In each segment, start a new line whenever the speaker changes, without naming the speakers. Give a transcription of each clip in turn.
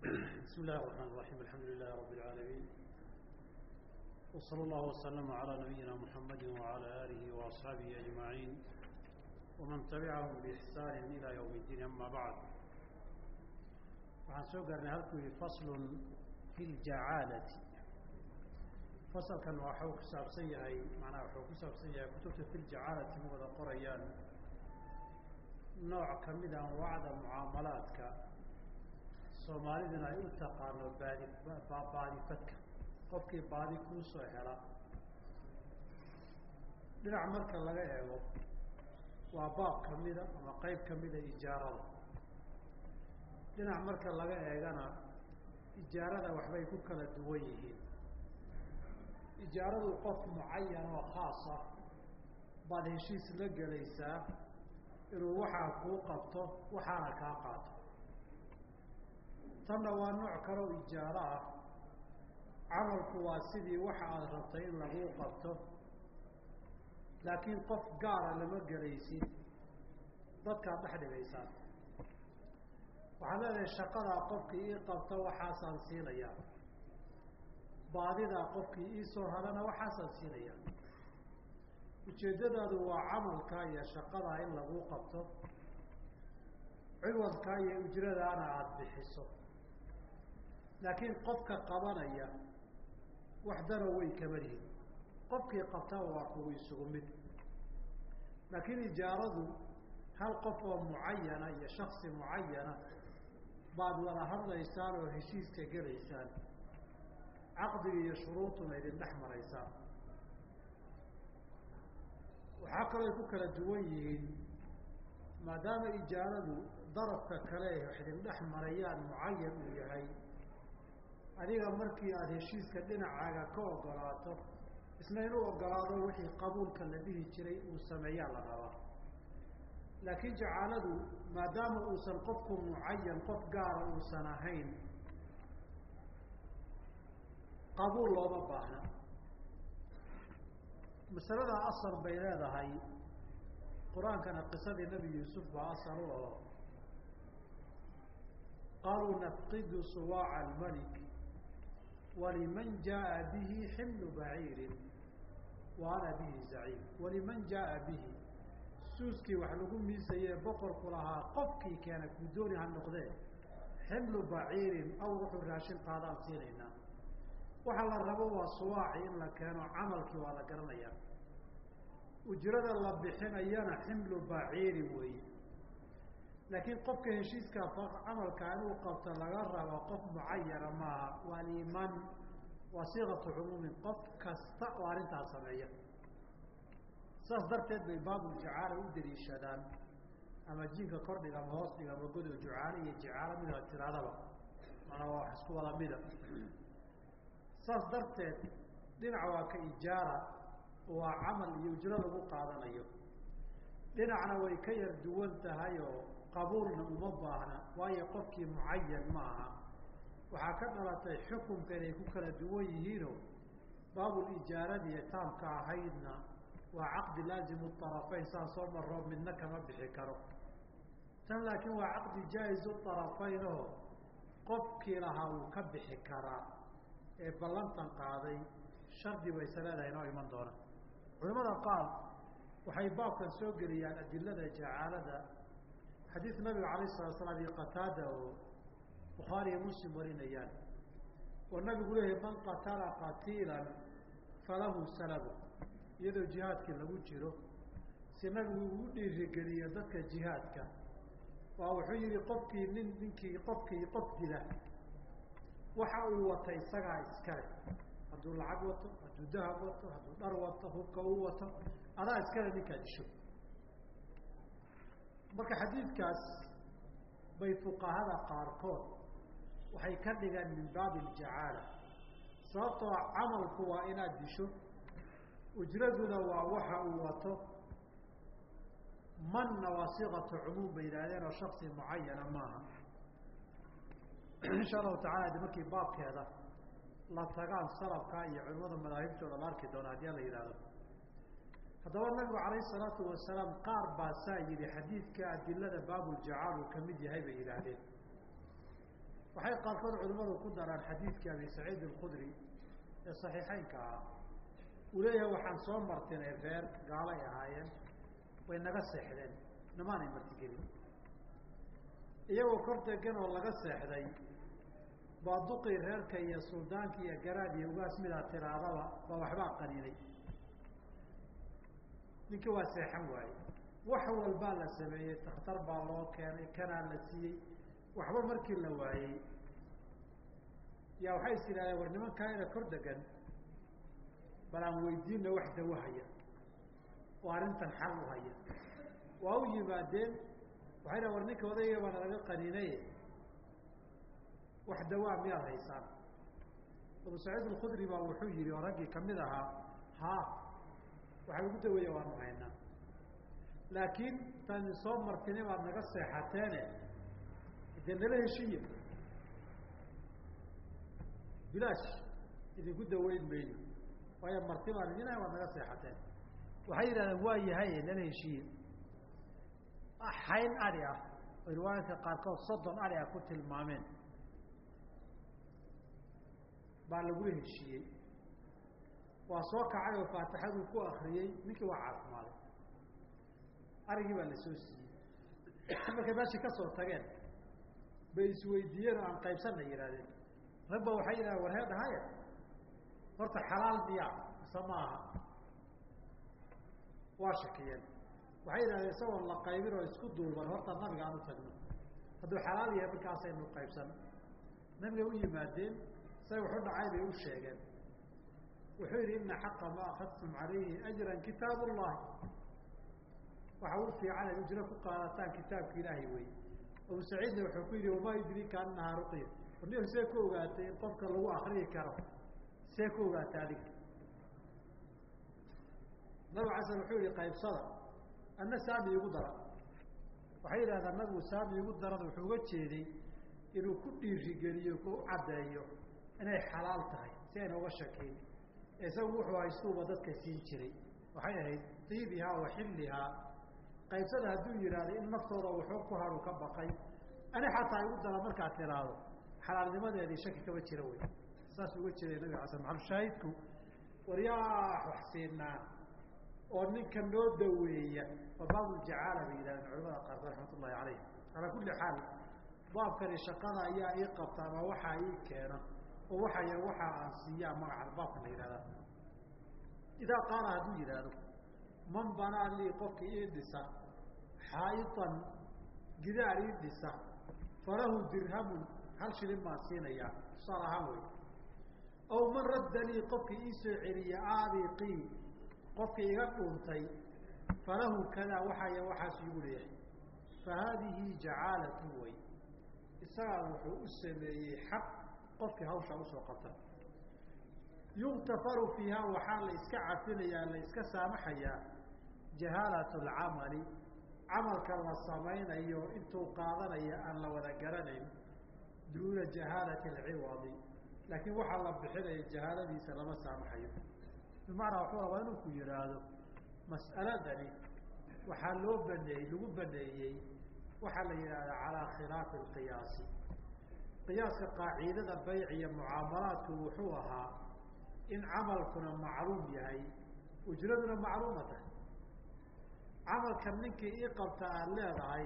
بسم الله الرحمن الرحيم الحمد لله رب العالمين وصلى الله وسلم على نبينا محمد وعلى آله وأصحابه أجمعين ومن تبعهم بإحسان إلى يوم الدين أما بعد waxaan soo gaarnay halkuu yihi faslun fi ljacaalati fasalkan waxuu ku saabsan yahay macnaha wuxuu ku saabsan yahay kutubta fi ljacaalati ma wada qorayaan nooc ka mid a anwaacda mucaamalaadka soomaaliduna ay u taqaano baadi baadifadka qofkii baadi kuu soo hela. Dhinac marka laga eego waa baab kamida ama qeyb kamida ijaarada. Dhinac marka laga eegana ijaarada waxbay ku kala duwan yihiin. Ijaaradu qof mucayan oo khaas ah baad heshiis la gelaysaa inuu waxaa kuu qabto waxaana kaa qaato tanna waa nooc kaleo ijaaro ah. Camalku waa sidii waxa aada rabtay in laguu qabto. Laakiin qof gaara lama gelaysid dadkaad dhex dhigaysaan waxaad leedahay shaqadaa qofkii ii qabta waxaasaan siinayaa. Baadidaa qofkii ii soo hadana waxaasaan siinayaa. Ujeeddadaadu waa camalkaa iyo shaqadaa in laguu qabto. Ciwadkaa iyo ujradaana aada bixiso laakiin qofka qabanaya waxdana way kama lihin. Qofkii qabtaba waa kugu isugu mid. Laakiin ijaaradu hal qof oo mucayana iyo shaksi mucayana baad wada hadlaysaan oo heshiiska gelaysaan caqdiga iyo shuruuduna idin dhex maraysaan. Waxaa kaloo ku kala duwan yihiin maadaama ijaaradu darafka kale wax idin dhex marayaan mucayan uu yahay adiga markii aada heshiiska dhinacaaga ka ogolaato isna inuu ogolaado wixii qabuulka la dhihi jiray uu sameeyaa la rabaa laakiin jacaaladu maadaama uusan qofku mucayan qof gaara uusan ahayn qabuul looma baahna. Masalada asal bay leedahay. Qur'aankana qisadii nebi yuusuf baa asal u aho qaaluu nafqidu suwaaca almalik waliman jaaa bihi ximlu baciirin wa ana bihi zaciim waliman jaaa bihi suuskii wax lagu miisaye boqorku lahaa qofkii keena guddooni ha noqdee ximlu baciirin aw wuxuu raashin qaadaan siinaynaa waxa la rabo waa suwaaci in la keeno camalkii waa la garanayaa ujrada la bixinayana ximlu baciirin weeye laakiin qofka heshiiska camalka inuu qabto laga rabo qof mucayana maaha waa liman waa siiqatu cumuumin qof kasta oo arrintaas sameeya. Saas darteed bay baabuljacaala u daliishadaan ama jinka kordhiga ama hoos dhiga ama godow jucaale iyo jicaalo mida tiraadaba mana waa wax isku wada mida. Saas darteed dhinac waa ka ijaara waa camal iyo ujro lagu qaadanayo. Dhinacna way ka yar duwan tahay oo qabuulna uma baahna waayo qofkii mucayan ma aha. Waxaa ka dhalatay xukunka inay ku kala duwan yihiino baabulijaaradiiyo taamka ahaydna waa caqdi laazimu arafayn saan soo maroo midna kama bixi karo. Tan laakiin waa caqdi jaa-izu arafayn oo qofkii lahaa uu ka bixi karaa ee ballantan qaaday shardi bayse leedahay inoo iman doona. Culamada qaar waxay baabkan soo geliyaan adilada jacaalada xadiid nabiga alayh salatu slam iyo qataada oo bukhaariyo muslim warinayaan. Oo nabigu leeyahy man qatala qatiilan falahu salabu. Iyadoo jihaadkii lagu jiro si nabigu ugu dhiirigeliyo dadka jihaadka waa wuxuu yihi qofkii nin ninkii qofkii qof dila. Waxa uu wata isagaa iskale hadduu lacag wato hadduu dahab wato hadduu dhar wato hubka uu wato adaa iskale ninkaa disho marka xadiidkaas bay fuqahada qaarkood waxay ka dhigeen min baabi aljacaala. Sababtoo camalku waa inaad disho ujraduna waa waxa uu wato manna waa siiqatu cumuum bay yidhahdeen oo shaksi mucayana maaha. Insha allahu tacala de markii baabkeeda la tagaan salafka iyo culimada madaahibtooda la arki doona haddii la yidhahdo haddaba nabigu calayh salaatu wasalaam qaar baa saa yihi xadiidka adilada baabuljacaal uu ka mid yahay bay yidhaahdeen. Waxay qaarkood culimmadu ku daraan xadiidkii abi saciid alkhudri ee saxiixeynka ahaa uu leeyahay waxaan soo martinay reer gaalay ahaayeen way naga seexdeen namaanay martigelin iyagoo kor degan oo laga seexday baa duqii reerka iyo suldaanka iyo garaad iyo ugaas midaa tiraadaba baa waxbaa qaninay ninkii waa seexan waaye. Wax walbaa la sameeyey takhtar baa loo keenay kanaa la siiyey waxba markii la waayey. Yaa waxay is yidhahdeen war nimankaa ina kor degan bal aan weydiina wax dawo haya oo arrintan xal u haya. Waa u yimaadeen waxay dhaha war ninka odayga baana laga qaniinaye wax dawaa miyaad haysaan? Abu saciid alkhudri baa wuxuu yihi oo raggii ka mid ahaa ha waxay ugu daweeya waanu haynaa. Laakiin tani soo martini baad naga seexateene. Dee nala heshiiya bilaash idinku daweyn mayno waayo marti baan idinahay waad naga seexateen. Waxay yidhahdeen waa yahay nala heshiiye xayn ari ah oo riwaayadka qaarkood soddon ari ah ku tilmaameen. Baa lagula heshiiyey waa soo kacay oo faatixaduu ku akriyey ninkii waa caafimaaday arigii baa la soo siiyey. Markay meeshii ka soo tageen bay isweydiiyeen oo aan qaybsanna yihahdeen rag ba waxay yidhahdeen war hee dhahaya horta xalaal miyaa mise ma aha. Waa shakiyeen. Waxay yidhahdeen isagoon la qaybin oo isku duuban horta nabiga aan u tagno. Hadduu xalaal yahay markaasaynu qaybsan. Nabiga u yimaadeen say waxu dhacay bay u sheegeen wuxuu yidhi ina xaqa ma akadtum calayhi ajran kitaab ullahi waxa u fiican ujro ku qaadataan kitaabka ilaahay wey abu saciidna wuxuu ku yidhi wamaa yudrika anahaa ruqya. Warniyo see ku ogaatay in qofka lagu akriyi karo see ku ogaatay adiga. Nabig casal wuxuu yihi qaybsada anna saami igu dara. Waxay yidhahdaan nabigu saami igu darada wuxuu uga jeeday inuu ku dhiirigeliyo ku caddeeyo inay xalaal tahay si ayna uga shakeyn isagu wuxuu haystuuba dadka siin jiray. Waxay ahayd tiibihaa wa xillihaa qaybsada hadduu yidhaahdo in naftooda wuxuu ku haru ka baqay ani xataa igu dara markaad tiraahdo xalaalnimadeedii shaki kama jira wey saas uga jeeday nabiga xasan maxamed shaahidku waryaa wax siinaa oo ninka noo daweeya. Waa baabuljacaala bay yidhahdeen culamada qaarkood raxmat ullahi calayhim calaa kulli xaal baabkani shaqada ayaa ii qabta ama waxaa ii keena oo waxa aan siiyaa magaca baabka la yidhahdaa idaa qaala hadduu yidhaahdo man banaa lii qofkii ii dhisa xaa'itan gidaar ii dhisa falahu dirhamun hal shilin baan siinayaa tusaal ahaan wey aw man radda lii qofkii ii soo celiya aabiqii qofkii iga dhuuntay falahu kadaa waxaya waxaas igu leeyahay. Fa haadihi jacaalatu way isagaa wuxuu u sameeyey xaq qofkii hawshaa u soo qabta. Yuktafaru fiiha waxaa la iska cafinayaa la saamaxayaa jahaalat alcamali camalka la samaynayo intuu qaadanayo aan la wada garanayn duuna jahaalati alciwadi laakiin waxaa la bixinaya jahaaladiisa lama saamaxayo. Bimacnaa wuxuu rabaa inuu ku yihaahdo mas'aladani waxaa loo baneeyey lagu baneeyey waxaa la yidhahdaa calaa khilaafi alqiyaasi qiyaaska qaacidada bayc iyo mucaamalaadku wuxuu ahaa in camalkuna macluum yahay ujraduna macluuma tahay. Camalka ninkii ii qabta aada leedahay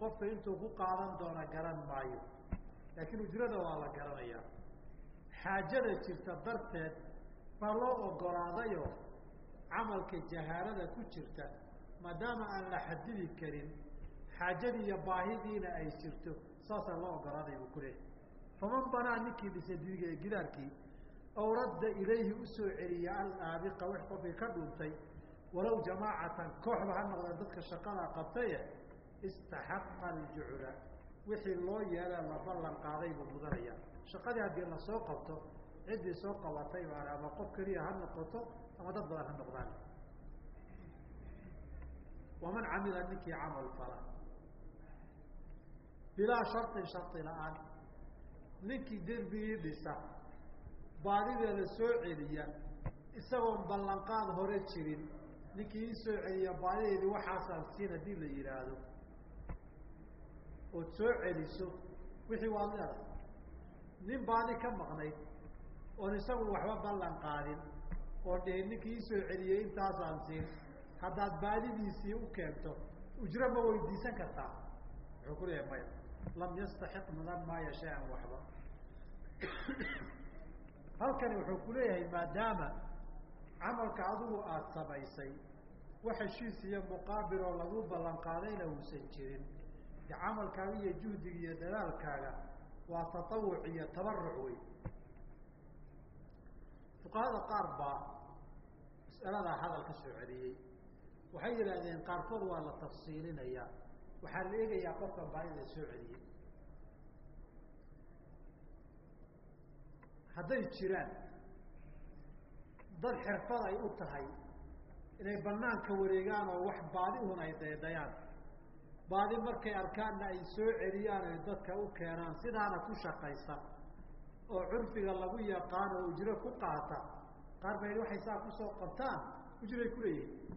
qofka intuu ku qaadan doona garan maayo laakiin ujrada waa la garanayaa. Xaajada jirta darteed baa loo ogolaadayo camalka jahaarada ku jirta maadaama aan la xadidi karin xaajadii iyo baahidiina ay jirto saasaa loo ogolaaday buu ku leehay faman banaa ninkii dhisay diga gidaarkii aw radda ilayhi u soo celiya alaabiqa wix qofkii ka dhuntay walow jamaacatan kooxba ha noqdeen dadka shaqadaa qabtaye istaxaqa aljucla wixii loo yeela la ballan qaaday buu mudanaya. Shaqadii haddii la soo qabto ciddii soo qabatay baan ama qof keliya ha noqoto ama dad badan ha noqdaan. Waman camila ninkii camal fala. Bilaa sharطin sharطi la'aan ninkii derbigii dhisa baadideeda soo celiya isagoon ballanqaad hore jirin. Ninkii ii celiya baadideedii waxaasaan siin haddii la yidhaahdo ood soo celiso wixii waad leedahay nin baadi ka maqnayd oon isagu waxba ballan qaadin oo dhihi ninkii isoo celiyey intaasaan siin haddaad baadidiisii u keento ujro ma weydiisan kartaa? Wuxuu ku leeyahay maya lam yastaxiq mudan maayo shay-an waxba. Halkani wuxuu ku leeyahay maadaama camalka adigu aada samaysay wax heshiis iyo muqaabil oo lagu ballan qaadayna uusan jirin. De camalkaaga iyo juhdiga iyo dadaalkaaga waa tatawuc iyo tabaruc wey fuqahada qaar baa mas'aladaa hadal ka soo celiyey. Waxay yidhaahdeen qaarkood waa la tafsiilinayaa waxaa la eegayaa qofkan baadida soo celiyey hadday jiraan dad xirfad ay u tahay inay banaanka wareegaan oo wax baadi un ay daydayaan. Baadi markay arkaanna ay soo celiyaan ay dadka u keenaan sidaana ku shaqaysa oo curfiga lagu yaqaan oo ujro ku qaata. Qaar ba yidhi waxay saa ku soo qabtaan ujray ku leeyihiin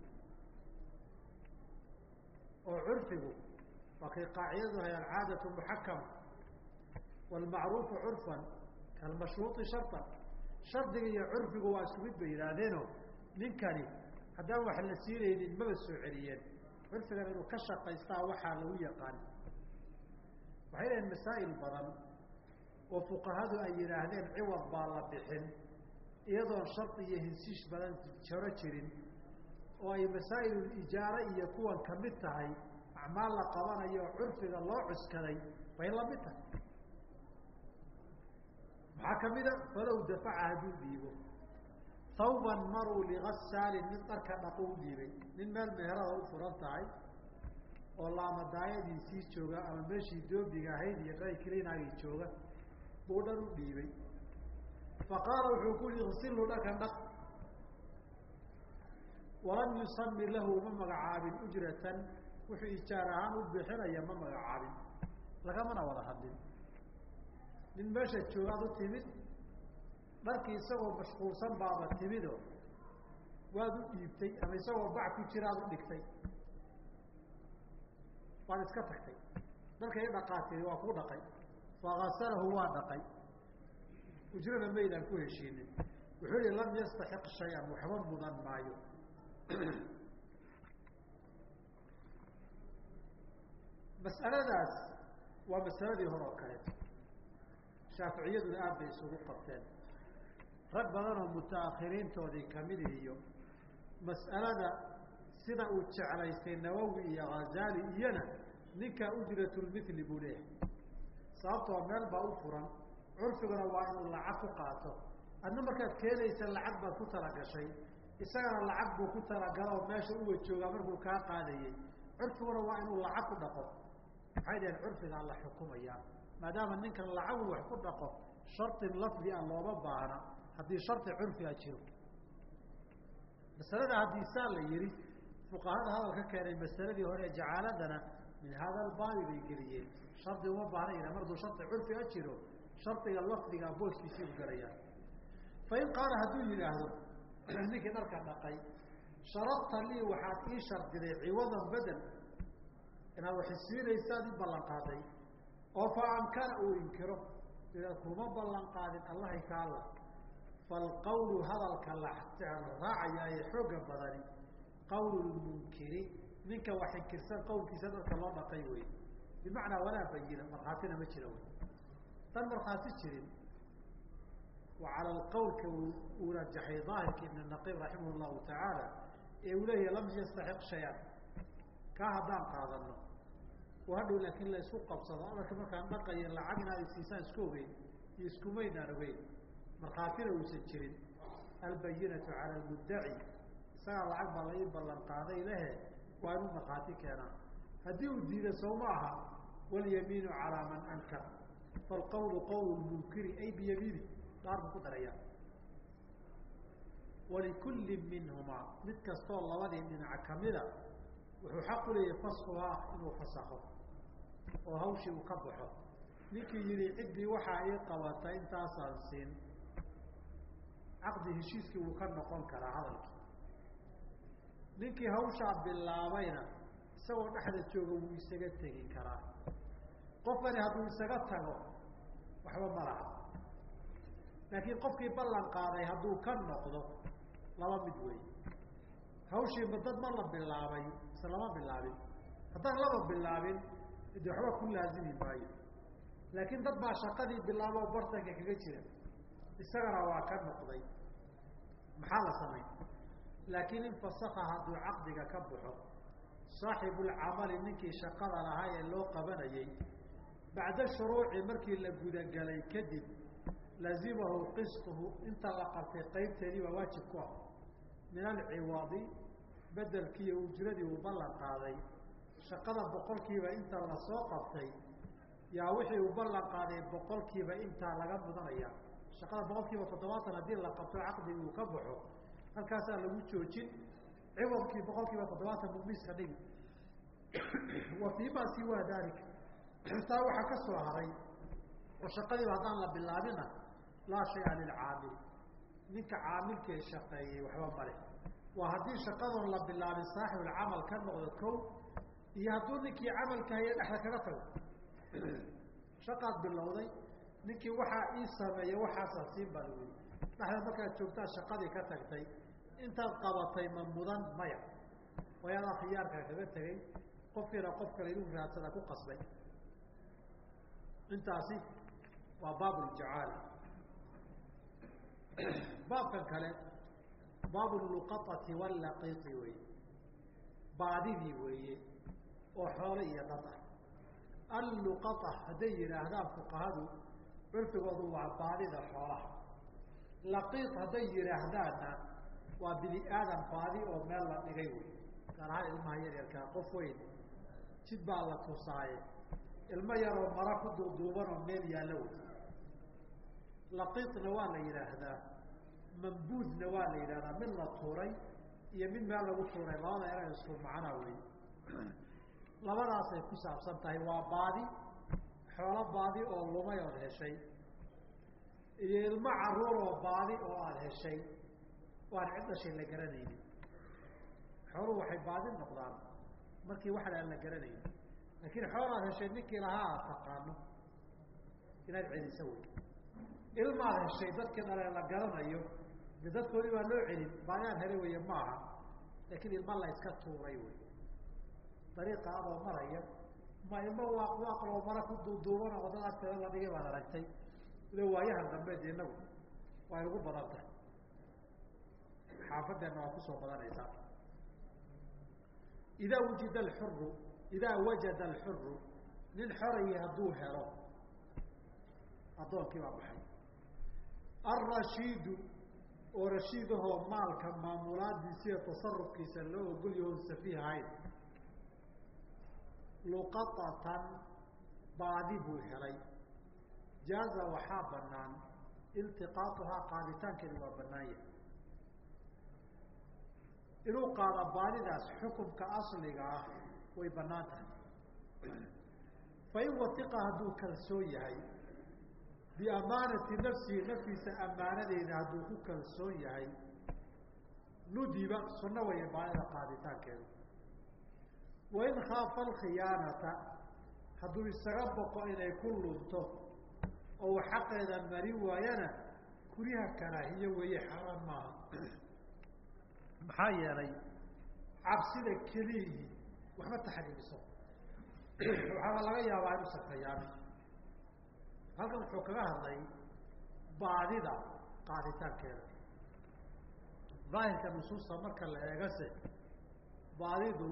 oo curfigu waa kay qaacidadu hay alcaadatu muxakama waalmacruufu curfan kalmashruuطi sharطan shardiga iyo curfigu waa isku mid bay yidhaahdeeno ninkani haddaan wax la siinaynin maba soo celiyeen. Curfigan inuu ka shaqaystaa waxaa lagu yaqaan. Waxay leeyihiin masaa'il badan oo fuqahadu ay yidhaahdeen ciwad baa la bixin iyadoon shardi iyo hinsiish badan jaro jirin oo ay masaa'il ijaare iyo kuwan ka mid tahay acmaal la qabanayo oo curfiga loo cuskaday bay la mid tahay. Maxaa kamida falow dafaca hadduu dhiibo. Hawban maruu ligasaalin mid dharka dhaqo u dhiibay. Nin meel meherada u furan tahay oo laamadaayadiisii jooga ama meeshii doobiga ahayd iyo dayklinaagii jooga buu dhan u dhiibay. Fa qaala wuxuu ku yihi iksilu dharkan dhaq. Walam yusami lahu ma magacaabin ujratan wuxuu ijaar ahaan u bixinaya ma magacaabin lagamana wada hadlin. Nin meesha joogaad u timid dharkii isagoo mashquulsan baaba timido waad u dhiibtay ama isagoo bac ku jiraad u dhigtay. Waad iska tagtay. Dharkay dhaqaatiri waa kuu dhaqay. Fakasalahu waa dhaqay. Ujrada maydaan ku heshiinin. Wuxuu yihi lam yastaxiq shay-an waxba mudan maayo mas'aladaas waa masaladii hore oo kaleeto shaaficiyaduna aad bay isugu qabteen. Rag badan oo mutaakhiriintoodii ka mid iyo mas'alada sida uu jeclaystay nawowi iyo khazali iyana ninkaa ujratulmithli buu leeyahay. Sababtoo meel baa u furan curfiguna waa inuu lacag ku qaato. Adna markaad keenaysa lacag baad ku talagashay isagana lacag buu ku talagalo oo meesha uwa joogaa markuu kaa qaadayey curfiguna waa inuu lacag ku dhaqo waxay dhaheen curfigaa la xukumayaa maadaama ninkan lacagu wax ku dhaqo shartin lafdi a looma baahna haddii shardi curfiga jiro. Masalada haddii saa la yihi fuqahada hadal ka keenay masaladii hore jacaaladana min hada albaabi bay geliyeen. Shardi uma baahna mar duu shardi curfiga jiro shardiga lafdiga booskiisii u garayaan fain qaala hadduu yidhaahdo ninkii dharka dhaqay sharadta lii waxaad ii shardiday ciwadan bedel inaad waxisiinaysaad i ballan qaaday oo fa amkana uu inkiro ida kuma ballan qaadin allahay ka alla falqawlu hadalka la raacaya ee xooga badani qawl lmunkiri ninka wax inkirsan qawlkiisa dadka loo dhaqay wey bimacnaa walaa bayina markhaatina ma jira wey tan markhaati jirin wa cala uu rajaxay daahirka ibn naqiib raximah tacaala ee uu leeyahay lam yastaxiq shay-an kaa haddaan qaadano oo hadhow laakiin la isku qabsado amarka markaan dhaqayo lacag inaad isiisaan isku ogeyn iyo iskumaynaan ogeyn markhaatina uusan jirin. Albayinatu cala almuddaci isagaa lacag baa la ii ballan qaaday lehe waa inuu markhaati keenaa. Haddii uu diida sow ma aha. Walyamiinu calaa man ankar falqawlu qawl munkiri ay biyamiini dhaar buu ku daraya. Walikulli minhumaa mid kastoo labadii dhinac kamida wuxuu xaq u leeyahay faskuhaa inuu fasakho oo hawshii uu ka baxo. Ninkii yihi ciddii waxaa ii qabata intaasaan siin. Caqdi heshiiskii wuu ka noqon karaa hadalkii. Ninkii hawshaa bilaabayna isagoo dhexda jooga wuu isaga tegi karaa. Qofkani hadduu isaga tago waxba ma laha. Laakiin qofkii ballan qaaday hadduu ka noqdo laba mid wey hawshiiba dad ma la bilaabay mise lama bilaabin. Haddaan laba bilaabin de waxba ku laazimi maayo. Laakiin dad baa shaqadii bilaabo oo bartanka kaga jira. Isagana waa ka noqday. Maxaa la samayn laakiin in fasaka hadduu caqdiga ka baxo saaxibulcamali ninkii shaqada lahaa ee loo qabanayay bacda shuruuci markii la gudagelay kadib lazimahu qistuhu inta la qabtay qaybteedii waa waajib ku ah. Min alciwadi bedelkiiyo ujradii uu ballan qaaday shaqada boqolkiiba inta la soo qabtay yaa wixii uu ballan qaaday boqolkiiba intaa laga mudanaya shaqada boqolkiiba toddobaatan haddii la qabto caqdigi uu ka baxo halkaasaa lagu joojin. Ciwadkii boqolkiiba toddobaatan mumiska dhigi wa fii ma siwaa daalika taa waxaa ka soo haray oo shaqadiiba haddaan la bilaabina laa shaya lilcaamil ninka caamilkee shaqeeyey waxba male waa haddii shaqadoon la bilaabin saaxibulcamal ka noqdo kow iyo hadduu ninkii camalka haye dhexda kaga tago. Shaqaad bilowday ninkii waxaa ii sameeya waxaasaa siin baa lagu yii dhexda markaad joogtaa shaqadii ka tagtay intaad qabatay ma mudan maya. Wayadaa khiyaarkaa kaga tegay qofkiina qof kale inuu raadsada ku qasbay. Intaasi waa baab ljacaala baabkan kale baabu luqaati wallaqiiqi wey baadidii weeye oo xoole iyo dhad ah. Alluqaa hadday yidhaahdaan fuqahadu curfigoodu waa baadida xoolaha. Laqiiq hadday yidhaahdaanna waa bini aadan baadi oo meel la dhigay wey gaar ahaan ilmaha yaryarkaa qof weyn jid baa la tusaaye. Ilmo yaroo mara ku duuduubanoo meel yaallo wey laqiiqna waa la yidhaahdaa mambuudna waa la yidhahdaa mid la tuuray iyo mid meel lagu tuuray labada era isku macnaa wey labadaasay ku saabsan tahay waa baadi xoolo baadi oo lumay ood heshay. Iyo ilmo carruur oo baadi oo aada heshay waan cid dhashay la garanaynin. Xooluhu waxay baadi noqdaan markii waxla aan la garanaynin. Laakiin xoolaad heshay ninkii lahaa aad taqaano. Inaad celiso wey ilmaad heshay dadkii dhale la garanayo dadkoodii baa loo celin baadiaad hele weye maaha laakiin ilma la iska tuuray wey dariiqa adoo maraya ma ilmo waaq waaqloo mara ku duuduubana waddada agteeda la dhigay baad aragtay. Ila waayahan dambe inagu way ugu badan tahay xaafadeenna waa ku soo badanaysaa. Idaa wujida alxuru idaa wajada alxuru nin xorayi hadduu helo addoonkii baa baxay alrashiidu oo rashiidahoo maalka maamulaadiisa iyo tasarufkiisa loo ogolyaho safiih ahayn. Luqaطatan baadi buu helay. Jaaza waxaa banaan iltiqaatuhaa qaaditaankeeda waa banaan inuu qaado baadidaas xukumka asliga ah way bannaan tahay. Fain watiqa hadduu kalsoon yahay biamaanati nafsihi naftiisa amaanadeeda hadduu ku kalsoon yahay nudiba sunno waya baadida qaaditaankeedu. Wain khaafa alkhiyaanata hadduu isaga boqo inay ku lunto oo uu xaqeeda mari waayana kuriha karaahiyo weeye xaaraan maaha. Maxaa yeelay cabsida keliyihii waxba taxriimiso. Waxaaba laga yaabaa inu sakayaan halkan wuxuu kaga hadlay baadida qaaditaankeeda. Daahirka nusuusta marka la eegase baadidu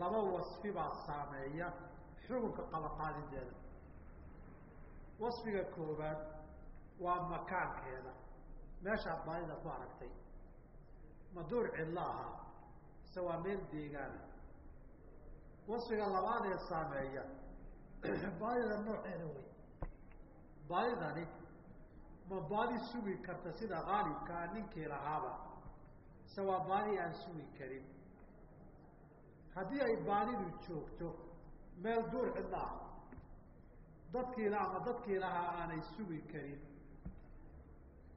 laba wasfi baa saameeya xukunka qaba qaadideeda wasfiga koobaad waa makaankeeda. Meeshaad baadida ku aragtay maduur cidlo ahaa ise waa meel deegaana wasfiga labaad ee saameeya baadida nooceeda wey baadidani ma baadi sugi karta sida qaalibkaa ninkii lahaaba ise waa baadi aan sugi karin. Haddii ay baadidu joogto meel duur cidlo ah. Dadkiila ama dadkii lahaa aanay sugi karin.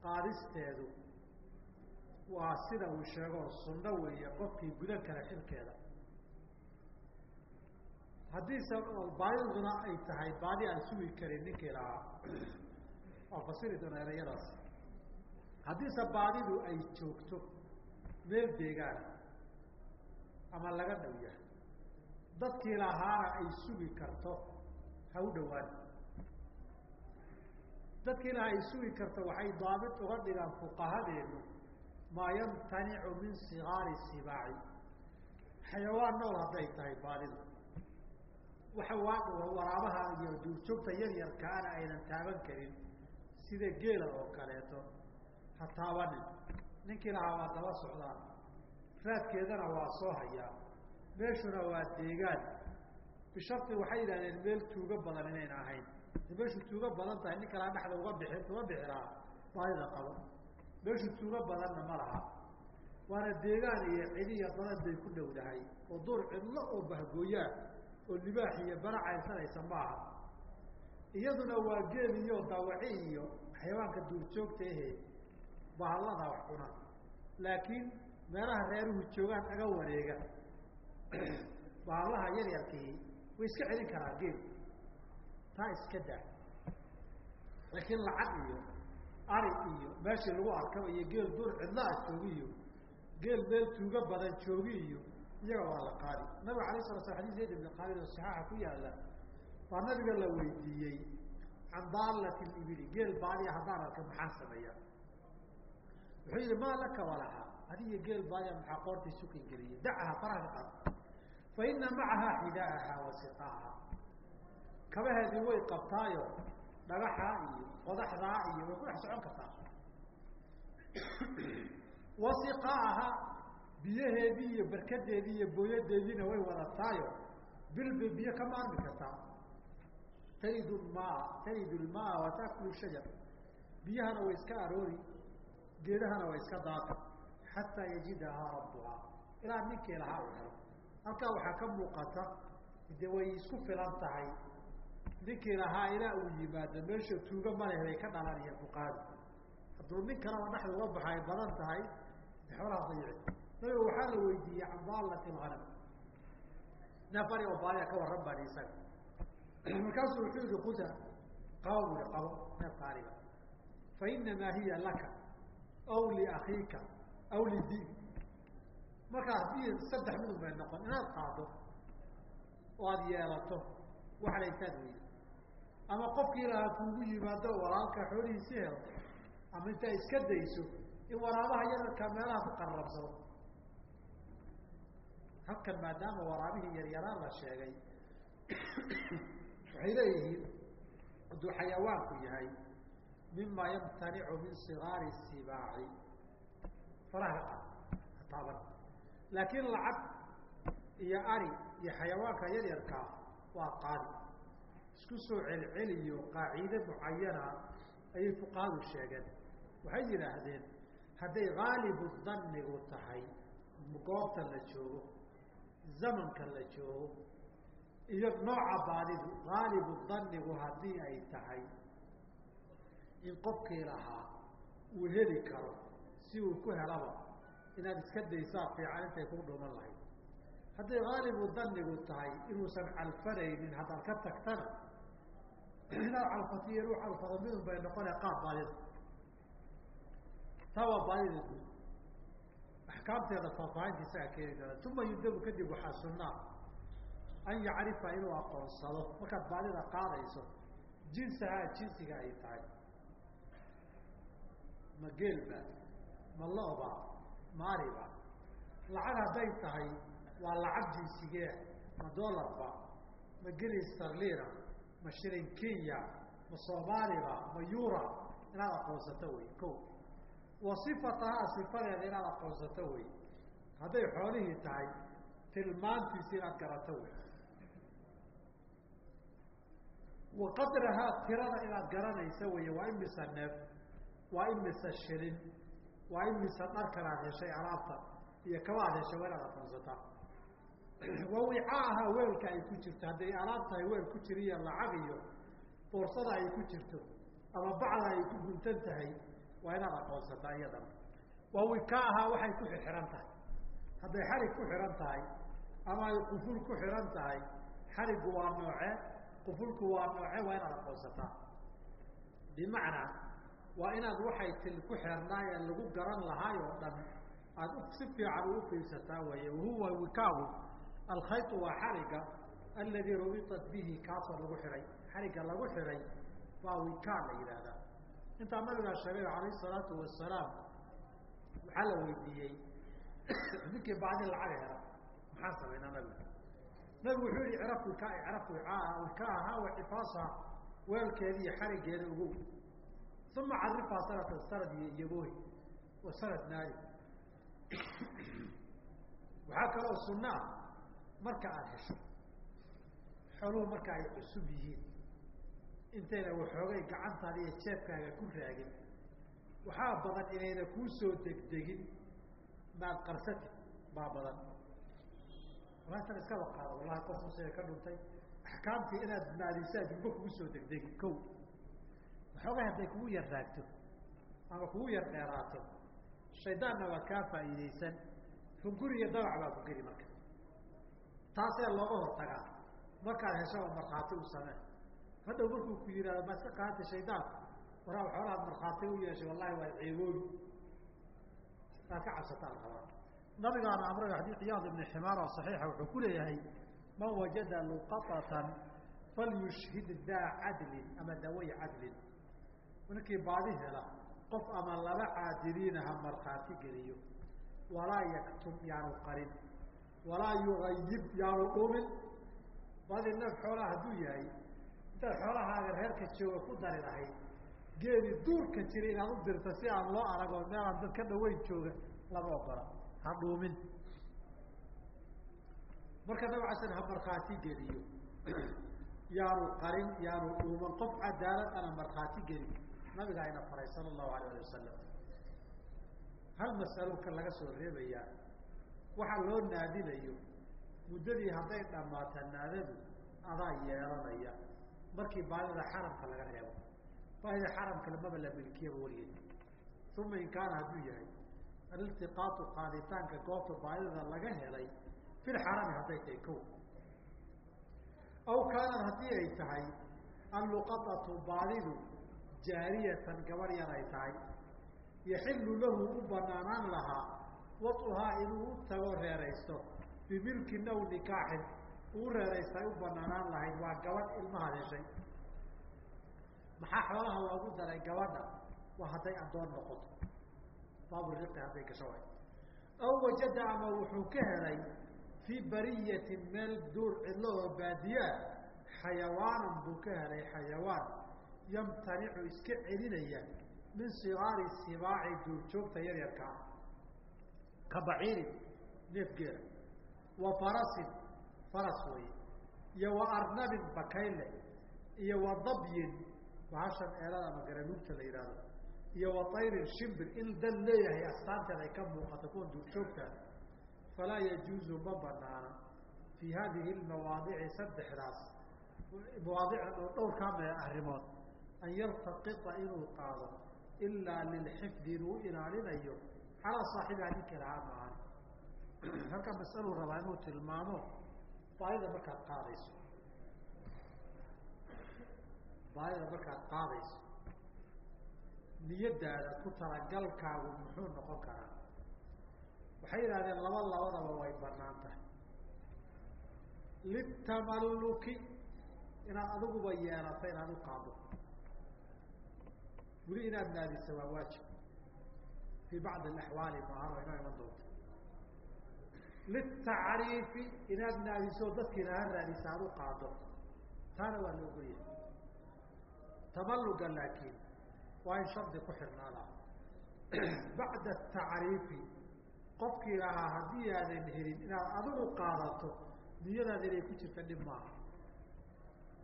Qaadisteedu waa sida uu sheego sunno weeye qofkii gudan kara xilkeeda haddiise baadiduna ay tahay baadi aan sugi karin ninkii lahaa waa fasiri doona erayadaas haddiise baadidu ay joogto meel deegaana ama laga dhow yahay dadkii lahaana ay sugi karto ha u dhowaan. Dadkii lahaa ay sugi karto waxay daabit uga dhigaan fuqahadeenu maa yamtanicu min sigaari sibaaci. Xayawaan nool hadday tahay baadidu waraabaha iyo duurjoogta yar yarkaana aynan taaban karin sida geela oo kaleeto ha taabanin ninkii lahaa waa daba socdaan raadkeedana waa soo hayaa meeshuna waa deegaan. Bisharti waxay yidhahdeen meel tuugo badan inayna ahayn. Meeshu tuugo badan tahay nin kalaa dhexda uga bixi uga bixi lahaa baadida qabo. Meeshu tuugo badanna ma laha. Waana deegaan iyo cidiya badan bay ku dhowdahay. Oo duur cidlo oo bahgooyaan oo libaax iyo bara cayrsanaysa maaha iyaduna waa geel iyo dawaci iyo xayawaanka duurjoogta ahe bahallada wax cuna. Laakiin meelaha reeruhu joogaan aga wareega. Bahallaha yar yarkii way iska celin karaa geel taa iska daa. Laakiin lacag iyo ari iyo meeshii lagu arkaba iyo geel duur cidlaa joogi iyo geel meel tuugo badan joogi iyo iyaga waa la qaadi. Nabiga alay sala slam xadis zayd ibn khaalid oo saxaaxa ku yaalla baa nabiga la weydiiyey can daalati ibili geel baadiya haddaan arka maxaan sameeya. Wuxuu yihi maa laka walaha adiga geel baadiya maxaa qoortii sukan geliya dacaha faraha ka qaad. Fa ina macaha xidaaha wa siqaaha. Kabaheedii way qabtaayo dhagaxaa iyo qodaxdaa iyo way ku dhex socon kartaa. Wa siqaaha biyaheedii iyo barkadeedii iyo booyadeediina way wadataayo. Bil bay biyo ka maarmi kartaa taridu lmaa taridu lmaa wa shajar. Biyahana way iska aroori geedahana way iska daata. Xataa yajidahaa rabbuhaa. Ilaa ninkii lahaa u helo. Halkaa waxaa ka muuqata de way isku filan tahay. Ninkii lahaa ilaa uu yimaado meesha tuuga maleh bay ka dhalanaya fuqaadu hadduu nin kaleba dhexda uga baxa ay badan tahay xoolaha dayici nabiga waxaa la weydiiyey can daalati lhanam neef ari oo baadiya ka warran baan isaga markaasuu wuxuu yihi kuda qabo bui qabo neefka ariga fa inamaa hiya laka aw liakiika aw lidi markaa haddii saddex midun bay noqon inaad qaado oo aada yeelato wax laysaad weyda ama qofkii lahaa kuugu yimaado walaalka xoolihiisi helo ama intaa iska dayso in waraabaha yararka meelaha ku qarrabsado halkan maadaama waraabihii yaryaraan la sheegay waxay leeyihiin hadduu xayawaanku yahay mima yamtanicu min sigaari sibaaci. Faraha ka qaad hataaban laakiin lacag iyo ari iyo xayawaanka yaryarkaa waa qaadi isku soo celceliyo qaaciide mucayana ayay fuqahadu sheegeen. Waxay yidhaahdeen hadday haalibu danigu tahay goobta la joogo zamanka la joogo iyo nooca baadidu haalibu danigu haddii ay tahay in qofkii lahaa uu heli karo si uu ku helaba inaad iska daysaa fiican intay ku dhuman lahayd. Hadday haalibu danigu tahay inuusan calfanaynin haddaad ka tagtana inaad calfatiyo inuu calfado midun bay noqone qaab baadida taa waa axkaamteeda faahfaahintiisa a keeni doona uma yudabu kadib waxaa sunaa an yacrifa inuu aqoonsado. Markaad baadida qaadayso jinsahaa jinsiga ay tahay. Ma geelba ma loba ma ariba lacag hadday tahay waa lacag jinsigee ma dolarba ma geli starlina ma shilin kenya ma soomaaliba ma yura inaad aqoonsato wey ko wa sifatahaa sifadeeda inaad aqoonsato wey. Hadday xoolihii tahay tilmaantiisi inaad garato wey. Wa qadrahaa tirada inaad garanaysa wey waa imisa neef waa imisa shilin waa imisa dharkan aad heshay alaabta iyo kaba aad heshay waa inaad aqoonsataa. Wa wicaaha weelka ay ku jirto hadday alaab tahay weel ku jiriyo lacag iyo boorsada ay ku jirto ama bacda ay ku guntan tahay waa inaad aqoonsataa iyadana. Waa wikaaha waxay ku xiran tahay. Hadday xarig ku xihan tahay ama ay quful ku xihan tahay xariggu waa nooce qufulku waa nooce waa inaad aqoonsataa bimacnaa waa inaad waxay til ku xeernaayeen lagu garan lahaay oo dhan aada si fiican ugu fiirsataa weeye. Wahuwa wikaagu alkhaytu waa xariga alladii rubitat bihi kaasoo lagu xihay xarigga lagu xihay baa wikaa la yidhaahdaa intaa nabigaa sheegay alayh salaatu wasalaam waxaa la weydiiyey? Ninkii baadi lacag hela maxaan samaynaa nabiga? Nabigu wuxuu yihi craf wikaa craf wikaaha wa cifaasaha weelkeeda iyo xarigeeda ugow uma carifaa sanatan sanad iyo iyabooy oo sanad naadi. Waxaa kaloo sunno ah marka aada hesho xooluhu marka ay cusub yihiin intayna waxoogay gacantaada iyo jeebkaaga ku raagin. Waxaa badan inayna kuu soo degdegin maad qarsatid baa badan. Waatan iskaba qaado wallahi qof musaya ka dhuntay. Axkaamtii inaad naadisaad ilba kugu soo degdegin ko waxoogay hadday kugu yar raagto ama kugu yar dheeraato shaydaanna waa kaa faa'iidaysan. Hunguri iyo dabac baa ku geli marka. Taasee looga hortagaa. Markaad heshaba markhaati u samee hadhow markuu ku yihahdo ma iska qaata shaydaanku waraa xoolahaad markhaati u yeeshay wallahi waa ceeboobi aad ka cabsataan rabaa nabigaana amray xadii ciyaad ibni ximaar oo saxiixa wuxuu ku leeyahay man wajada luqatatan falyushhid daa cadlin ama daway cadlin. Ninkii baadi hela qof ama laba caadiliina ha markhaati geliyo. Walaa yaktum yaanu qarin. Walaa yugayib yaanu dhumin. Baadi neef xoolaha hadduu yahay intaad xoolahaaga reerka jooga ku dari lahayd geedi duurka jira inaad u dirta si aan loo arag meelaan dad ka dhaweyn jooga lama ogola. Ha dhuumin. Marka nabig asan ha markhaati geliyo. Yaanu qarin yaanu dhuuman qof cadaalad ana markhaati gelin nabigaa ina faray sala allahu alayh ali wasalam hal masalo ka laga soo reebayaa waxaa loo naadinayo muddadii hadday dhammaata naadadu adaa yeelanaya markii baadida xaramka laga reebo. Baadida xaramka lamaba la milkiyaba weligeed. Uma in kaana hadduu yahay aliltiqaatu qaaditaanka goobta baadida laga helay fi lxarami hadday tahay ko aw kaanat haddii ay tahay alluqatatu baadidu jaariyatan gabar yar ay tahay yaxilu lahu u banaanaan lahaa waطuhaa inuu u tago reeraysto bimilkin aw nikaaxin uu reeraysta ay u banaanaan lahayd waa gabadh ilmahaad heshay maxaa xoolaha loogu daray gabadha? Waa hadday addoon noqoto. Baaburiqi hadday gasho way aw wajada ama wuxuu ka helay fii bariyatin meel duur cidlo oo baadiyaa xayawaanan buu ka helay xayawaan. Yamtanicu iska celinaya min sigaari sibaaci duurjoogta yaryarka ah ka baciirin neef geela wa farasin faras weeye iyo wa arnabin bakayle iyo wa dabyin bahashan eelada ama garanuugta la yihahdo iyo wa tayrin shimbir in dal leeyahay astaanteed ay ka muuqato kuwan duurjoogtaa falaa yajuuzu ma banaana fii hadihi lmawaadici saddexdaas mawaadic dhowrkaa mee arrimood an yartaqita inuu qaado ilaa lilxifdi inuu ilaalinayo calaa saaxibiha ninki lahaa maahan halkaa masaluu rabaa inuu tilmaamo baadida markaad qaadayso. Baadida markaad qaadayso. Niyadaada ku talagalkaagu muxuu noqon karaa? Waxay yidhahdeen laba labadaba way bannaan tahay. Litamalluki inaad adiguba yeelato inaad u qaado. Weli inaad naadiso waa waajib. Fii bacdi alaxwaali maahan oo inoo iman doonto litacriifi inaad naadiso dadkiina ha raadisa aad u qaado taana waa la ogolyahay tamalluga laakiin waa in shardi ku xirnaada bacda atacriifi qofkii lahaa haddii aadan helin inaad adigu qaadato niyadaada inay ku jirta dhib maaha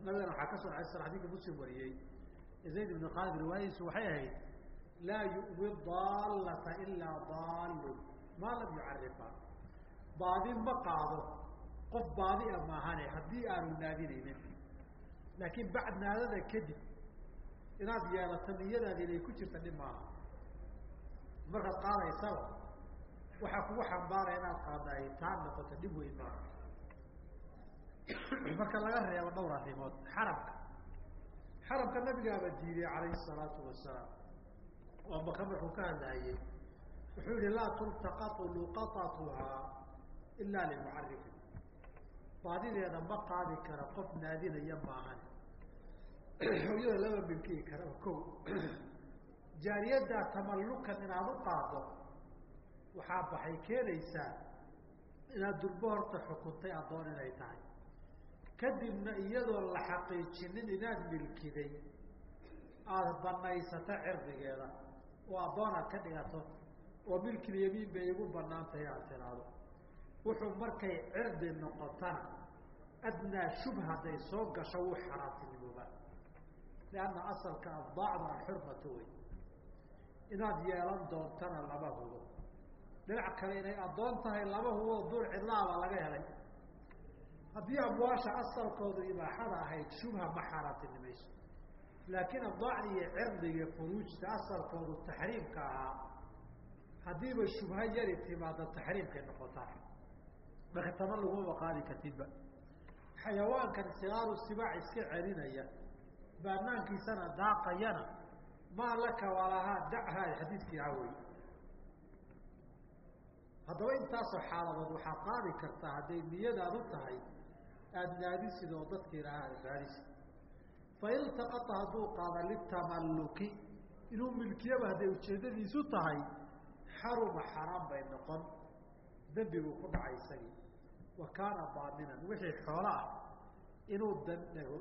nabigana waxaa ka soo a xadiidka muslim wariyey zayd ibn khaalid riwaayadiisu waxay ahayd laa yu'wi daalata ilaa daalun maa lam yucarifa baadi ma qaado qof baadi a maahane haddii aanu naadinaynin. Laakiin bacd naadada kadib inaad yeelato niyadaada inay ku jirta dhib maaha. Markaad qaadaysaba waxaa kugu xambaaraya inaad qaada ay taa noqoto dhib weyn maaha marka laga reebo dhowr arrimood. Xaramka. Xaramka nabigaaba diiday calayhi salaatu wasalaam. Oo maka markuu ka hadlaayey wuxuu yihi laa tultaqatu luqatatuhaa ilaa limucarifin baadideeda ma qaadi kara qof naadinaya maahan hooyada lama milkiyi kara ko jaariyaddaa tamallukan inaad u qaado waxaa baxay keenaysaa inaad durbo horta xukuntay addoon inay tahay kadibna iyadoo la xaqiijinin inaad milkiday aada banaysata cirdigeeda oo addoon aad ka dhigato oo milkil yamiin bay igu banaantahay aad tiraado wuxuu markay cirdi noqotana adnaa shubha hadday soo gasho wuu xaraamtinimooba lianna asalka addaacdu alxurmatu wey inaad yeelan doontana lama hubo. Dhinac kale inay addoon tahay lama hubo duur cidlaaba laga helay. Haddii amwaasha asalkoodu ibaaxada ahayd shubha ma xaaraantinimayso laakiin addaacdi iyo cirdiga furuujta asalkoodu taxriimka ahaa haddiiba shubha yari timaado taxriimkay noqotaa marka tama laguma qaadi kartidba. Xayawaankan sigaaru sibaac iska celinaya baanaankiisana daaqayana maa laka walahaa dacha xadiidkii ahaa wey haddaba intaasoo xaaladood waxaad qaadi kartaa hadday niyadaadu tahay aada naadisid oo dadki ilaha aada raadisid iltaqata hadduu qaada litamalluki inuu milkiyaba hadday ujeedadiisu tahay xaruma xaraam bay noqon. Dembi buu ku dhacay isagii wa kaana daaminan wixii xoolo ah inuu dandhago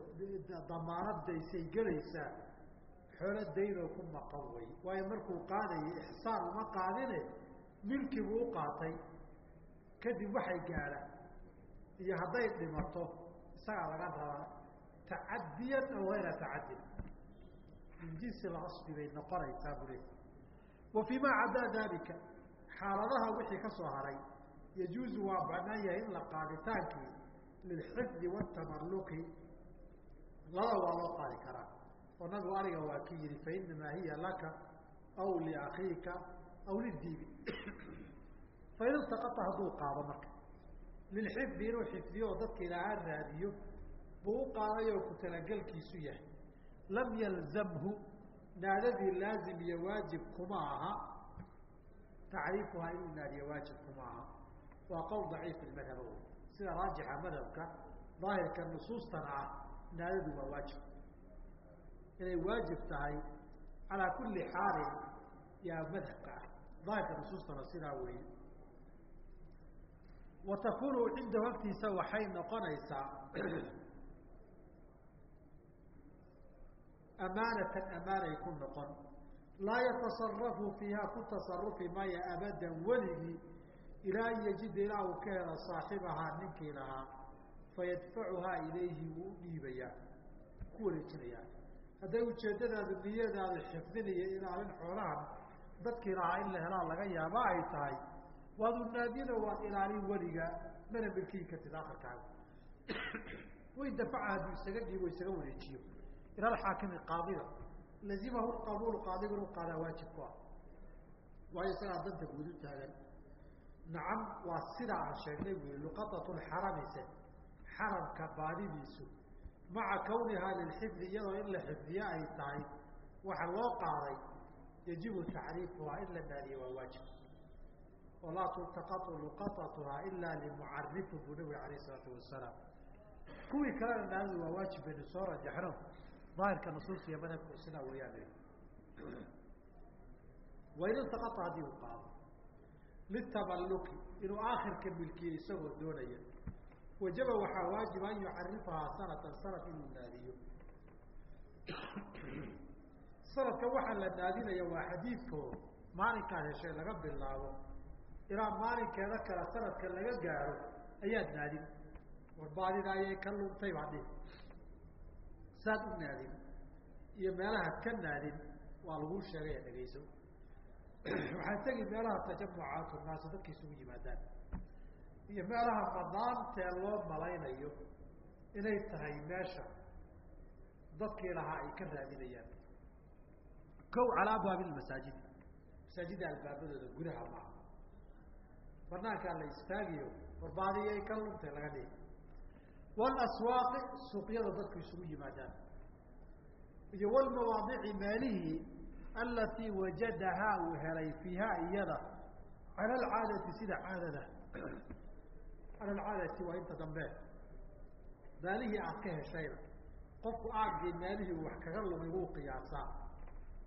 damaanadaysay gelaysaa xoolo daynoo ku maqan way. Waayo markuu qaadayo ixsaan uma qaadine milki buu u qaatay. Kadib waxay gaadhaan iyo hadday dhimato isagaa laga rabaa tacadiyan aw hayra tacadin min jinsi lasbi bay noqonaysaa bule wa fii maa caddaa dalika xaaladaha wixii ka soo haray yajuuzu waa banaan yahay in la qaaditaankii lilxifdi watamalluki laba waa loo qaadi karaa oo nabigu ariga waa ki yihi fainamaa hiya laka aw liakhiika aw lidiibi fain iltaqata hadduu qaado marka lilxifdi inuu xifdiyo oo dadka ilaaha raadiyo buu u qaaday oo ku talagelkiisu yahay lam yalzamhu naadadii laazim iyo waajib kuma aha tacriifuhaa inuu naadiyo waajib kuma aha waa qowl daciif madhaba wey sida raajixa madhabka daahirka nusuustana ah naadadu waa waajib. Inay waajib tahay calaa kulli xaalin yaa madhabka ah. Daahirka nusuustana sidaa weeye. Wa takunu cindahu agtiisa waxay noqonaysaa amaanatan amaanay ku noqon. Laa yatasarafu fiiha ku tasarufi maya abadan weligii ilaa an yajida ilaa uu ka helo saaxibahaa ninkii lahaa fayadfacuhaa ilayhi wuu u dhiibayaa ku wareejinayaa hadday ujeedadaadu niyadaadu xifdinaya ilaalin xoolahan dadkii lahaa in la helaa laga yaaba ay tahay waad unaadina waad ilaalin weliga mana milkiyi kartid akarkaaga way dafaca hadduu isaga dhiibo isaga wareejiyo. Ila alxaakimi qaadiga lazimahu qabuulu qaadigu inuu qaadaa waajib ku ah. Waayo isagaa danta guud u taagan nacam waa sidaa aan sheegnay buyi luqatat lxaramise xaramka baadidiisu. Maca kawnihaa lilxifdi iyadoo in la xifdiye ay tahay waxa loo qaaday yajibu tacriifuhaa in la naadiye waa waajib. Oo laa luqatatuhaa ilaa limucarifin buu nabiga alayh isalaatu wasalaam. Kuwii kalena naadidu waa waajib baynu soo rajaxno. Daahirka nusuus iyo madhabku sidaa weeyaan wain iltaqata haddii uu qaado litamalluki inuu aakhirka milkiye isagoo doonaya. Wajaba waxaa waajiba an yucarifahaa sanatan sanad inuu naadiyo. Sanadka waxaa la naadinaya waa xadiidko maalinkaad heshay laga bilaabo. Ilaa maalinkeeda kale sanadka laga gaaro ayaad naadin. Warbaadida ayay ka luntay baa dhihi saad u naadin. Iyo meelahaad ka naadin waa laguu sheegaya dhegayso waxaad tegi meelaha tajamucaatu naasi dadka isugu yimaadaan. Iyo meelaha madaantee loo malaynayo inay tahay meesha dadkii lahaa ay ka raadinayaan. Kow calaa abwaabi masaajid. Masaajidda albaabadooda gudaha maaha banaankaa la istaagiyo warbaadiyay ka luntay laga dhihi. Walaswaaqi suuqyada dadku isugu yimaadaan. Iyo walmawaadici meelihii alatii wajadahaa uu helay fiihaa iyada. Cala alcaadati sida caadada. Cala alcaadati waa inta dambe. Meelihii aad ka heshayna qofku aagii meelihii wax kaga lumay wuu qiyaasaa.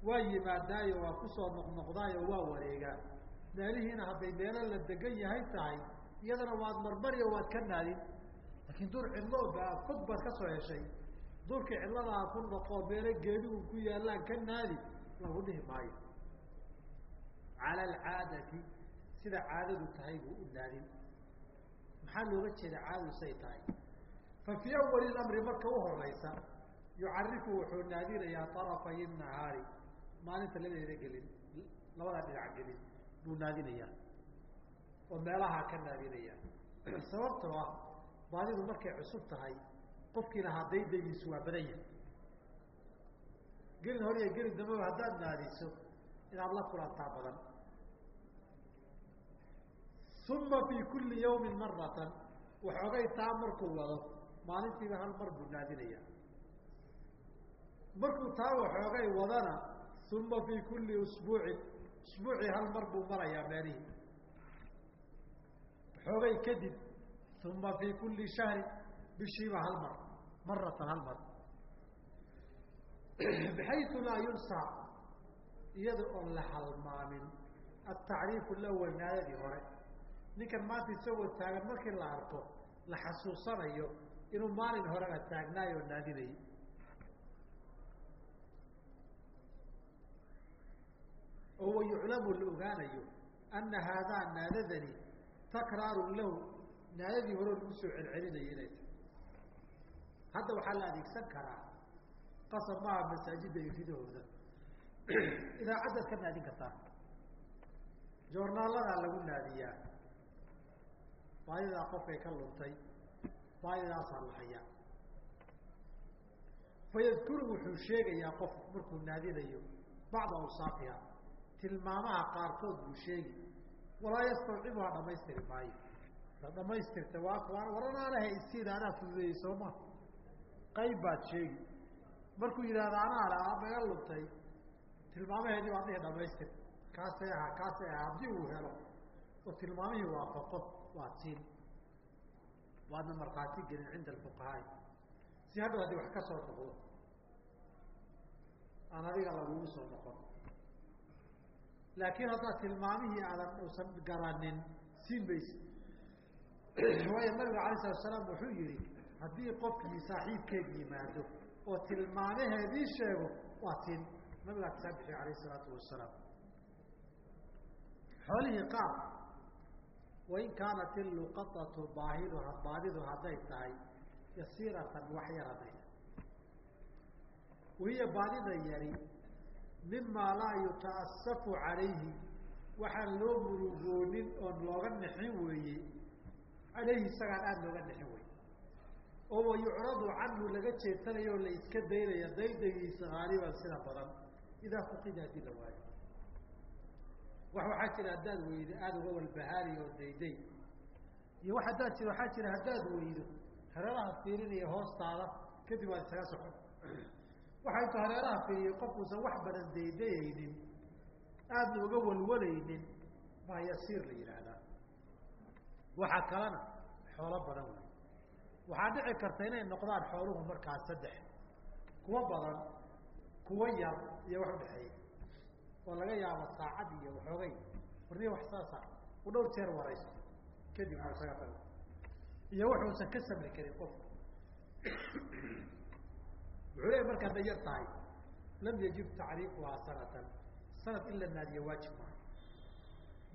Waa yimaadaayo waa ku soo noqnoqdaayo waa wareegaa. Meelihiina hadday meelo la degan yahay tahay iyadana waad marmariyo waad ka naadin. Laakiin dur cidlooba fog baad ka soo heshay. Durkii cidladaa ku noqoo meelo geedigu ku yaallaan ka naadi lagu dhihi maayo. Cala alcaadati sida caadadu tahay buu u naadin maxaa looga jeeda caadadu say tahay? Fa fii awali lamri marka u horeysa yucarifu wuxuu naadinayaa arafay nahaari maalinta labadeeda gelin labada dhinac gelin buu naadinayaa. Oo meelahaa ka naadinaya. Sababtoo ah baadidu markay cusub tahay qofkiina hadaydagiisu waa badan yahay gelin hor iyo gelin dambaba haddaad naadiso inaad la kulantaa badan. Uma fii kulli yawmin maratan waxoogay taa markuu wado maalintiiba hal mar buu naadinaya markuu taa waxoogay wadana uma fii kulli usbuucin usbuucii hal mar buu marayaa meelihii. Waxoogay kadib uma fii kulli shahri bishiiba hal mar maratan hal mar bxayu laa yunsa iyada oon la halmaamin atacriifu lawal naadadii hore ninkan maanta isagoo taagan markii la arko la xasuusanayo inuu maalin horena taagnaayo oo naadinayay oo wayuclamu la ogaanayo ana haadaa naadadani takraarun lahu naadadii hore lagu soo celcelinaya inay tahay hadda waxaa la adeegsan karaa qasab maaha masaajidda iyo ridahooda. Idaacaddaad ka naadin kartaa. Joornaaladaa lagu naadiyaa baadidaa qofkay ka luntay. Baadidaasaa la hayaa fayadkuru wuxuu sheegayaa qof markuu naadinayo bacda awsaafiha tilmaamaha qaarkood buu sheegi walaa yastawcibuha dhamaystiri maayo. Da dhamaystirta waa waranaanaha isiida anaa fududeeyey sooma qayb baad sheegi markuu yidhahda anaa la naga luntay tilmaamaheedii baad dhihi dhamaystir kaasay ahaa kaasay ahaa haddii uu helo oo tilmaamihii waafaqo waad siin. Waadna markhaati gelin cinda alfuqahaai. Si hadhow haddii wax ka soo noqdo aan adiga lagugu soo noqon. Laakiin haddaad tilmaamihii aadan usan garanin siin maysi waayo nabiga alay salatu salaam wuxuu yihi haddii qofkii saaxiibkeed yimaado oo tilmaamaheedii sheego waa siin nabigaa kasaa bixiy alayh isalaatu wasalaam xoolihii qaar wain kaanat iluqatatu baahiduha baadidu hadday tahay yasiiratan wax yar hadday tahay. Wahiya baadida yari mimaa laa yuta'asafu calayhi waxaan loo murugoonin oon looga nixin weeye calayhi isagaan aada looga nixin wey oo wayucradu canhu laga jeedsanayo o la iska daynaya daydagiisa haaliban sida badan. Idaa fuqida haddii la waayo. Wax waxaa jira haddaad weydo aada uga walbahaari oo dayday. Iyo wax haddaad jiro waxaa jira haddaad weydo hareeraha fiirinaya hoostaada kadib waad isaga socon waxa intuu hareeraha fiiriyo qofkuusan wax badan daydayaynin aadna uga walwalaynin baa yasiir la yidhaahdaa. Waxa kalena xoolo badan wey waxaa dhici karta inay noqdaan xooluhu markaas saddex. Kuwa badan kuwa yar iyo wax udhexeeya oo laga yaabo saacad iyo waxoogay. Warniya wax saasa u dhowr jeer waraysto kadib isaga tago. Iyo wuxuusan ka samri karin qofku wuxuu leeya markaad da yar tahay lam yajib tacriifuhaa sanatan. Sanad in la naadiyo waajib maaha.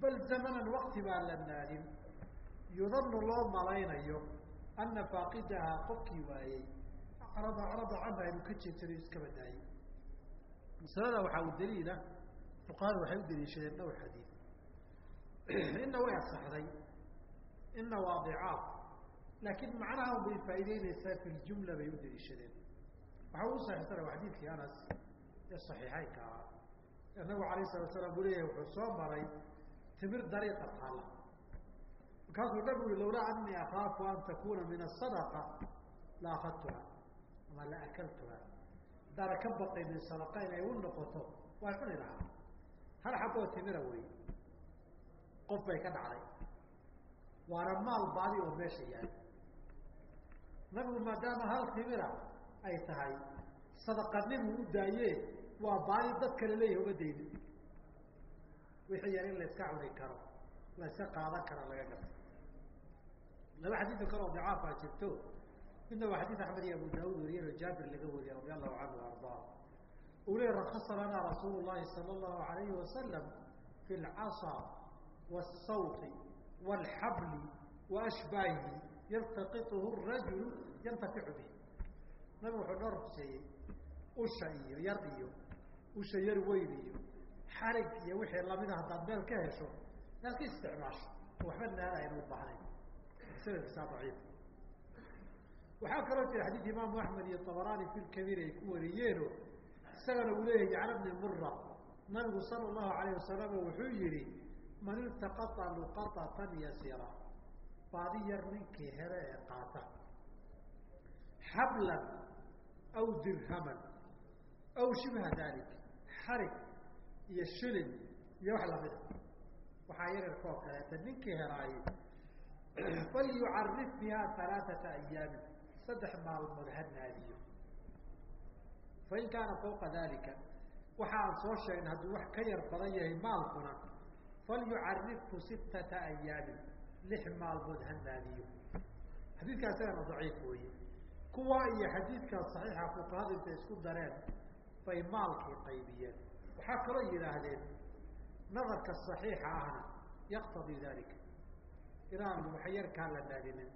Bal zamanan wakti baa la naadin. Yudanu loo malaynayo ana faaqidahaa qofkii waayey acrada acrada canha inuu ka jeedsanayo iska badaayey masalada waxaa u daliila fuqahadu waxay u daliishadeen dhowr xadiid ina way asaxday ina waadicaat laakiin macnaha bay faa'ideyneysaa fi ljumla bay u daliishadeen waxaa ugu saxiixsana waa xadiidkii anas ee saxiixeynka ahaa nabigu alayh salatu salaam uu leeyahay wuxuu soo maray timir dariiqa taala markaasuu nabigu ui lawlaa anii akaafu an takuna min asadaqa la akadtuha ama la akaltuha haddaana ka baqaynin sadaqa inay u noqoto waa cuni lahaa. Hal xaboo timira wey qof bay ka dhacday waana maal baadi oo meesha yahay nabigu maadaama hal timira ay tahay sadaqanimu u daaye waa baadi dad kale leeyahi uma daynin. Wixii yar in la iska cuni karo la iska qaadan kara laga gato laba xadiido kale oo dicaafa jirto. Midna waa xadiis axmed iyo abu daawud wariyeen oo jaabir laga wariyey radi allahu canhu ardaa. Uu leey rakasa lanaa rasuulu llahi sala allahu alayhi wasalam fi lcasa wاsawti wاlxabli waashbaahihi yaltaqituhu rajulu yantaficu bih nabigu wuxuu noo rugseeyey usha iyo yar iyo usha yar weyn iyo xarig iyo wixii lamida haddaad meel ka hesho inaad ka isticmaasho. Waxba naada aynu u baahnayn sanadkiisaa daciif. Waxaa kaloo jira xadiid imaamu axmed iyo abaraani fi lkabiir ay ku wariyeeno isagana uu leeyahay jacla bni mura nabigu sala allahu alayh wasalam wuxuu yihi man iltaqata luqatatan yasira. Baadi yar ninkii hele ee qaata. Xablan aw dirhaman aw shibha dalik xarig iyo shilin iyo wax lamida waxaa yaryarka oo kaleeta ninkii helaaye falyucarif biha alaaata ayaamin saddex maalmood ha naadiyo fain kaana fawqa dalika waxa aan soo sheegna hadduu wax ka yar badan yahay maalkuna falyucarifhu sittata ayaamin lix maalmood ha naadiyo xadiidkaa isagana daciif weeye kuwa iyo xadiidkaa saxiixa fuqahada intay isku dareen bay maalkii qaybiyeen waxaa kaloo yidhaahdeen nadarka saxiixa ahna yaqtadii dalika inaan waxyarkaa la naadinin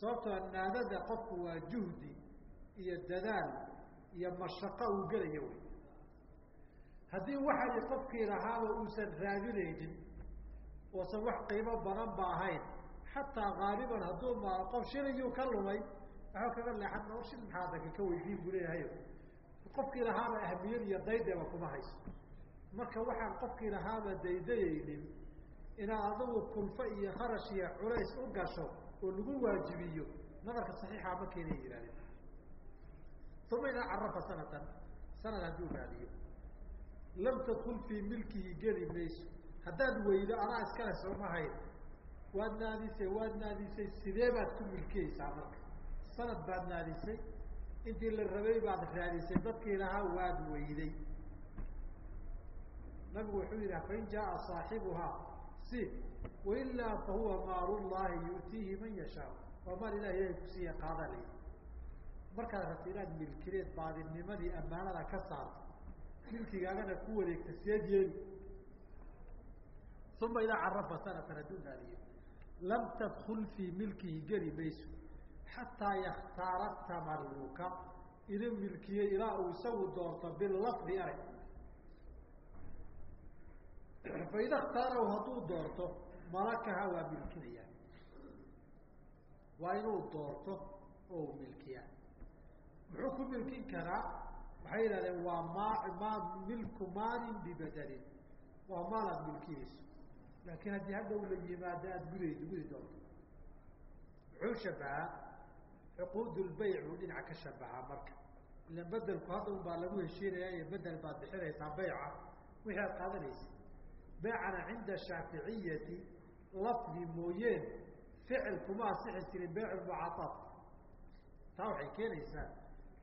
sababtoo naadada qofku waa juhdi iyo dadaal iyo mashaqo uu gelayo wey. Haddii waxay qofkii lahaaba uusan raadinaynin oosan wax qiimo badan ba ahayn xataa gaaliban hadduu ma qof shiliyu ka lumay waxba kaga leexan or shil maxaa ka weydiin buu leeyahayo qofkii lahaaba ahmiyad iyo daydeeba kuma hayso. Marka waxaan qofkii lahaaba daydayaynin inaad adigu kulfo iyo kharash iyo culays u gasho oo lagu waajibiyo nadarka saxiixa ma keenay yihahdeen uma idaa carafa sanatan sanad hadduu raadiyo. Lam tadkul fii milkihi geli mayso. Haddaad weydo adaa iskale sooma hayn. Waad naadisay waad naadisay sidee baad ku milkiyeysaa marka? Sanad baad naadisay intii la rabay baad raadisay dadkii lahaa waad weyday. Nabigu wuxuu yidhi fain jaaa saaxibuhaa si wailaa fahuwa maal llahi yu'tiihi man yashaa waa maal ilahi ilahay kusiiya qaadalay markaad rabta inaad milkileed baadinimadii ammaanada ka saarto milkigaagana ku wareegta seed yeeli uma idaa carafa sanatan hadduu naadiyo lam tadkul fii milkihi geli mayso xataa yakhtaara tamaluka inuu milkiye ilaa uu isagu doorto bilafdi arag faida khtaarahu hadduu doorto malakaha waa milkinayaa waa inuu doorto oo u milkiyaa muxuu ku milkin karaa waxay yihahdeen waa ma ma milku maalin bibedelin waa maal aada milkiyeyso laakiin haddii hadhow la yimaado aada gudaydo gudi doonto muxuu shabahaa cuquud lbayc buu dhinaca ka shabahaa marka ilan bedelku hadda un baa lagu heshiinaya iyo bedel baad bixinaysaa bayca wixii aad qaadanaysa beecana cinda shaaficiyati lafdi mooyeen ficil kuma asixi jirin beyc mucaaad taa waxay keenaysaa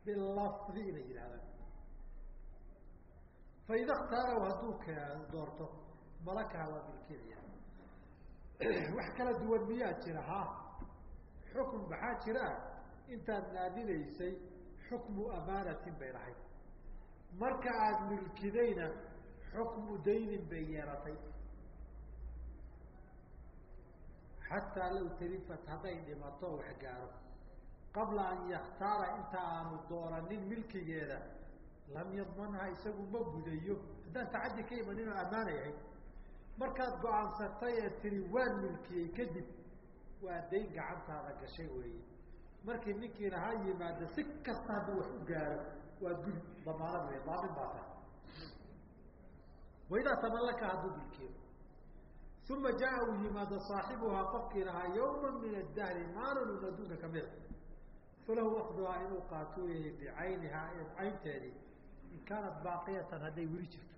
bilafdi inay yidhahdaan faida khtaarahu hadduu k doorto malakaha waa milkinaya wax kala duwan miyaa jira ha? Xukm maxaa jira? Intaad naadinaysay xukmu amaanatin bay lahayd. Marka aada milkidayna xukmu daynin bay yeelatay xataa law talifat hadday dhimato wax gaaro qabla an yakhtaara inta aanu dooranin milkigeeda lam yadmanha isagu ma gudayo haddaan tacaddi ka imanin oo ammaanay ahayd markaad go'aansatay ee tiri waan milkiyey kadib waa dayn gacantaada gashay weeye markii ninkii lahaa yimaado si kasta hadduu wax u gaaro waa gudi damaanad wey daamin baa tahay waidaa tamallaka hadduu milkiyo uma jaa uu yimaado saaxibuhaa qofkii lahaa yawma min adahri maalin un adduunka kamida falahu akduhaa inuu qaato yahay bicaynihaa caynteedii. In kaanat baaqiyatan hadday weli jirto.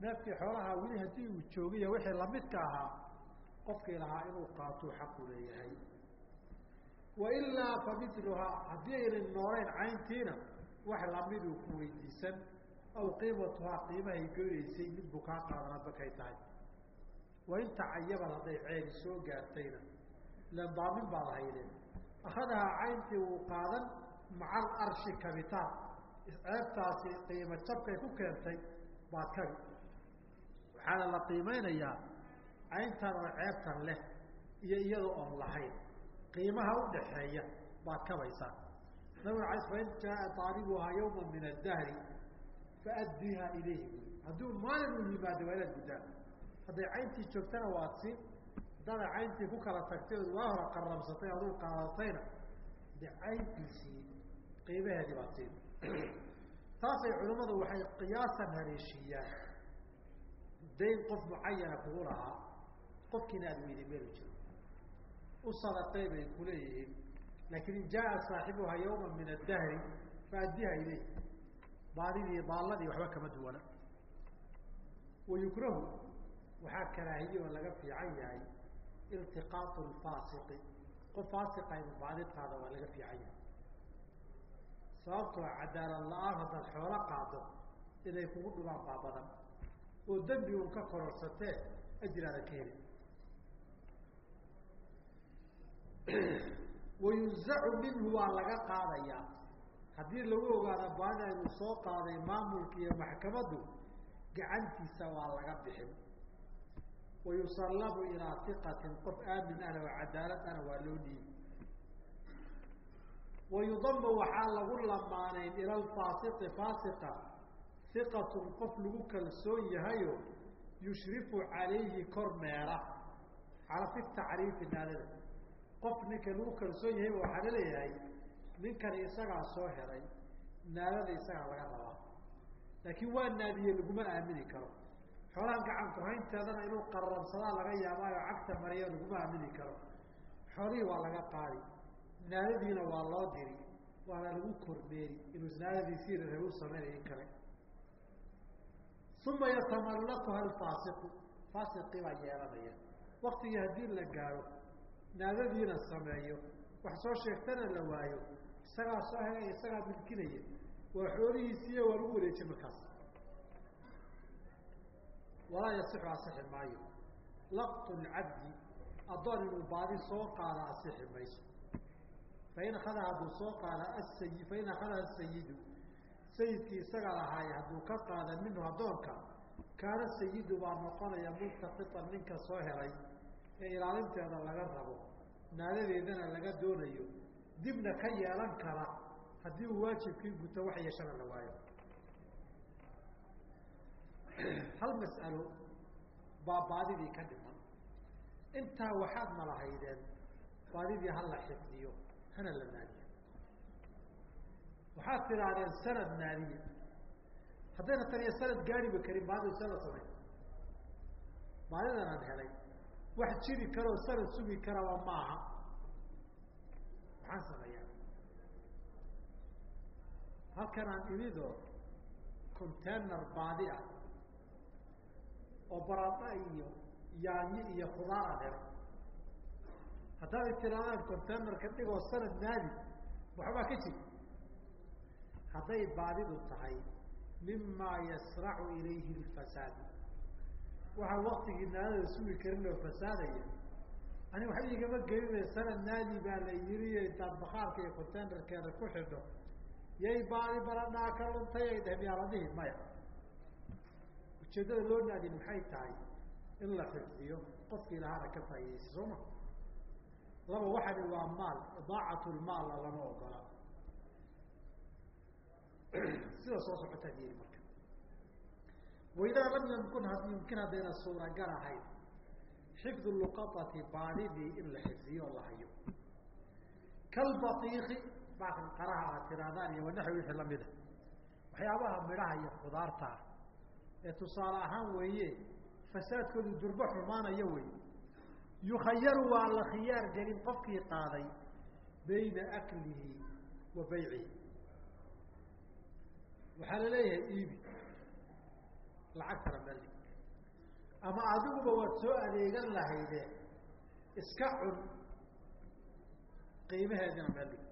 Neefkii xoolaha weli haddii uu joogiyo wixii lamidka ahaa qofkii lahaa inuu qaatuu xaqu leeyahay. Wailaa fa miluhaa haddii aynan noolayn cayntiina wax lamiduu ku weydiisan aw qiimatuhaa qiimahay goynaysay mid buu kaa qaadan bakay tahay. Wain tacayabad hadday ceeli soo gaartayna. Ilan daamin baad haydeen akhadahaa cayntii wuu qaadan maca alarshi kabitaan. Ceebtaasi qiimo jabkay ku keentay baad kabi. Waxaana la qiimeynayaa cayntan oo ceebtan leh iyo iyadoo oon lahayn. Qiimaha udhaxeeya baad kabaysaa. Nabig ala fain jaaa aalibuhaa yawma min adahri faaddiiha ilayhi hadduu maalin u yimaado waa inaad guddaan hadday cayntii joogtana waad siin haddaada cayntii ku kala tagtay ood waa hora qarramsatay aduu qaadatayna de cayntiisii qiimaheedii baad siin taasay culimmadu waxay qiyaasan haleeshiiyaan dayn qof mucayana kugu lahaa qofkiina aada weyday meelu jiro u sadaqay bay kuleeyihiin laakiin in jaaa saaxibuha yawma min addahri faaddiha ilayh baadidii baalladii waxba kama duwana. Wayukrahu waxaa karaahiye oo laga fiican yahay iltiqaatu lfaasiqi qof faasiqa inu baaditaada waa laga fiican yahay. Sababtoo cadaalad la'aan haddaad xoolo qaado inay kugu dhubaan baa badan. Oo dembi un ka kororsatee ajiraada ka heli. Wayunzacu minhu waa laga qaadayaa haddii lagu ogaado baadida inuu soo qaaday maamulka iyo maxkamaddu gacantiisa waa laga bixin. Wayusallabu ilaa iqatin qof aamin ahna oo cadaalad ahna waa loo dhiibi wayudamu waxaa lagu lamaanayn ila alfaasiqi faasiqa iqatun qof lagu kalsoon yahayo yushrifu calayhi kor meela. Cala fi tacriifi naadada qof ninka lagu kalsoon yahay waxaa la leeyahay ninkani isagaa soo helay naadada isagaa laga rabaa. Laakiin waa naadiye laguma aamini karo. Xoolahan gacan kuhaynteedana inuu qararsadaa laga yaabaayo cagta mariya laguma aamini karo. Xoolihii waa laga qaadi. Naadadiina waa loo diri. Waana lagu kormeeri. Inuu naadadiisii rabe u sameynaya in kale uma yatamallatuha alfaasiqu faasiqii baa yeelanaya. Waktigii haddii la gaaro naadadiina sameeyo. Wax soo sheegtana la waayo isagaa soo helaya isagaa milkinaya waa xoolihiisiiyo waa lagu wareejiye markaas. Walaa yasixu asixi maayo. Laqtu lcabdi addoon inuu baadi soo qaada asixi mayso. Fain akada hadduu soo qaada asayi fain akadaha asayidu sayidkii isaga lahaaye hadduu ka qaada minhu addoonka kaana sayidu baa noqonaya multaqitan ninka soo helay ee ilaalinteeda laga rabo naadadeedana laga doonayo dibna ka yeelan kara haddii uu waajibkii guto wax yeeshana la waayo. Hal mas'alo baa baadidii ka dhiman. Intaa waxaad malahaydeen baadidii hala xifdiyo hana la naadiyo. Waxaad tidhaahdeen sanad naadiye. Haddayna taniya sanad gaariba karin baadidu sanad samay baadidan aan helay. Wax jiri karoo sanad sugi karaba maaha maxaan sameeyaa halkan aan imidoo container baadi ah oo baradha iyo yaanyo iyo khudaar aan helay haddaad tiraadaan containerka dhigoo sanad naadi waxbaa ka jiri. Hadday baadidu tahay mimaa yasracu ilayhi lfasaad waxaa waktigii naadada sugi karin oo fasaadaya ani waxba igama gelinaya sanad naadi baa la yiriyo intaad bakaarka iyo containerkeeda ku xidho. Yay baadi baradhaa ka luntay ay dheh miyaaladihi maya. Ujeeddada loo naadin maxay tahay? In la xifdiyo qofkii lahaana ka faa'idaysa soo ma? Laba waxani waa maal idaacat lmaalla lama ogola. Sida soo socotaan yiri marka. Waidaa lam yamkun yumkin haddayna suuragal ahayn xifdu luqaati baadidii in la xifdiyo la hayo. Kalbatiiki baakan qaraha aad tirahdaan iyo wanaxwi wixii lamida waxyaabaha midhaha iyo khudaarta ah. Ee tusaale ahaan weeye fasaadkoodu durbo xumaanayo wey yukhayaru waa la khiyaar gelin qofkii qaaday bayna aklihi wa baycihi. Waxaa la leeyahay iibi. Lacagtana meeldhig ama adiguba waad soo adeegan lahayde iska cun qiimaheedina meeldhig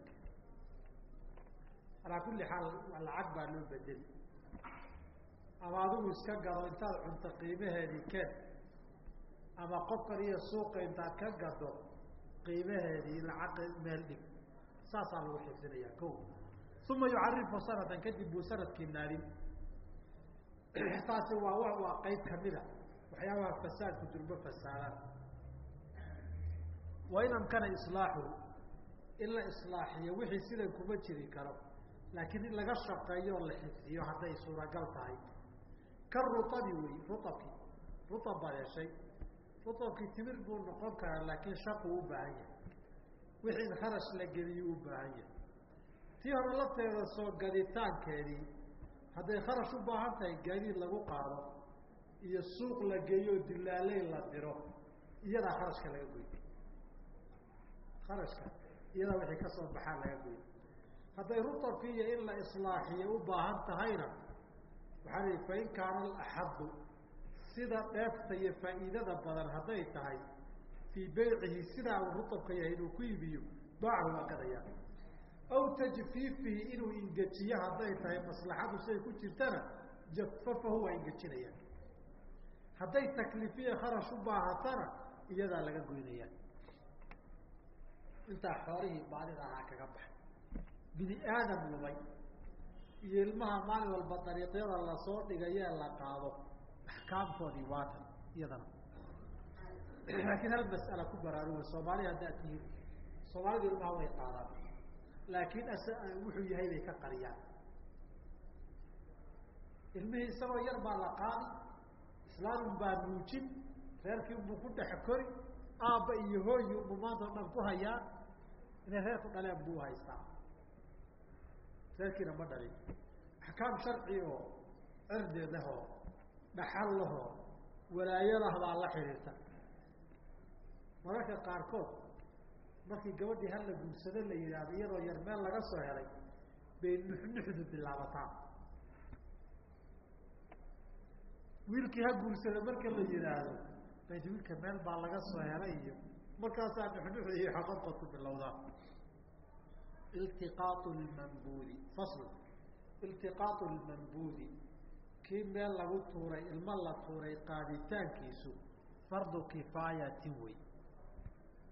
alaa kulli xaal lacag baa loo bedeli. Ama adigu iska gado intaad cunto qiimaheedii keen ama qofkan iyo suuqa intaad ka gado qiimaheedii lacag meel dhig. Saasaa lagu xifdinaya ko uma yucarifu sanatan kadib buu sannadkii naadin taasi waa waa qeyb kamida waxyaabaha fasaadku durbo fasaadaan wa in amkana islaaxu in la islaaxiyo wixii sidan kuma jiri karo laakiin in laga shaqeeyo la xifdiyo hadday suuragal tahay. Ka ruabi wey ruabkii ruab baad heshay ruabkii timir buu noqon karaa laakiin shaqu u baahan yahay. Wixii in kharash la geliyu u baahan yahay. Tii hore lafteeda soo gaditaankeedii hadday kharash u baahan tahay gaadiid lagu qaado iyo suuq la geeyo dilaaley la diro iyadaa kharashka laga goy kharashka iyadaa wixii ka soo baxaa laga goy hadday rutabkii iyo in la islaaxiyo u baahan tahayna waxaa lii fain kaana alaxadu sida dheefta iyo faa'iidada badan hadday tahay fii beycihi sidaa uu rutabka yahay inuu ku iibiyo baacahu waa gadayaan aw tajfiifihi inuu ingejiyo hadday tahay maslaxadu siday ku jirtana jafafahu waa ingejinayaan hadday takliifiya kharash u baahatana iyadaa laga goynayaan intaa xoolihii baadida ahaa kaga baxay bini aadam lumay iyo ilmaha maalin walba dariiqyada la soo dhigayee la qaado. Axkaamtoodii waatan iyadana. Laakiin hal mas'ala ku baraaruga soomaaliya haddaad tihiin. Soomaalidu ilmaha way qaadaan. Laakiin wuxuu yahay bay ka qariyaan. Ilmihii isagoo yar baa la qaadi islaamun baa nuujin reerkii unbuu ku dhex kori aabba iyo hooyi unbu maanta dhan ku hayaan inay reerku dhaleen buu haystaa. Reerkiina ma dhalin. Axkaam sharci oo cirdi lahoo dhaxal lahoo walaayadah baa la xidhiirta mararka qaarkood markii gabadhii hal la guursado la yidhaahdo iyadoo yar meel laga soo helay bay nuxnuxdu bilaabataa wiilkii ha guursada marka la yihaahdo bay wiilka meel baa laga soo helay iyo markaasaa nuxnuxda iyo xaqoqotu bilowdaa iltiqaau lmanbuudi fasl iltiqaau lmanbuudi kii meel lagu tuuray ilmo la tuuray qaaditaankiisu fardu kifaayatin wey.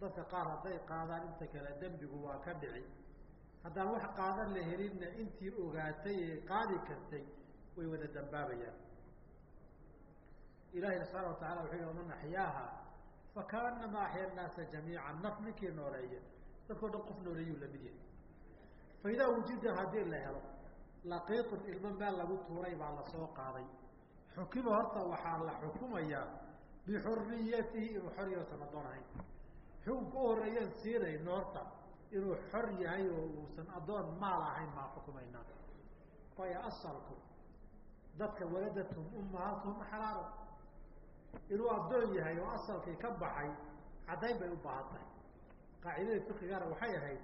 Dadka qaar hadday qaadaan inta kale dembigu waa ka dhici. Haddaan wax qaadan la helinna intii ogaatay ee qaadi kartay way wada dambaabayaan ilahi subxaana wa tacala wuxuu yihi man axyaaha fakaanama axya naasa jamiica naf ninkii nooleeya dadkao dhan qof nooleeyuu la mid yahay. Fa idaa wujida haddii la helo laqiitun ilmo meel lagu tuuray baa la soo qaaday. Xukima horta waxaa la xukumayaa bixuriyatihi inuu xor yoosan addoon ahayn xukunka u horeeyaan siinayno horta inuu xor yahay oo uusan addoon maal ahayn maa xukumaynaa waayo asalku dadka waladathum ummahaatuhum xalaalo inuu addoon yahay oo asalkii ka baxay caddayn bay u baahan tahay qaacidada fiqigana waxay ahayd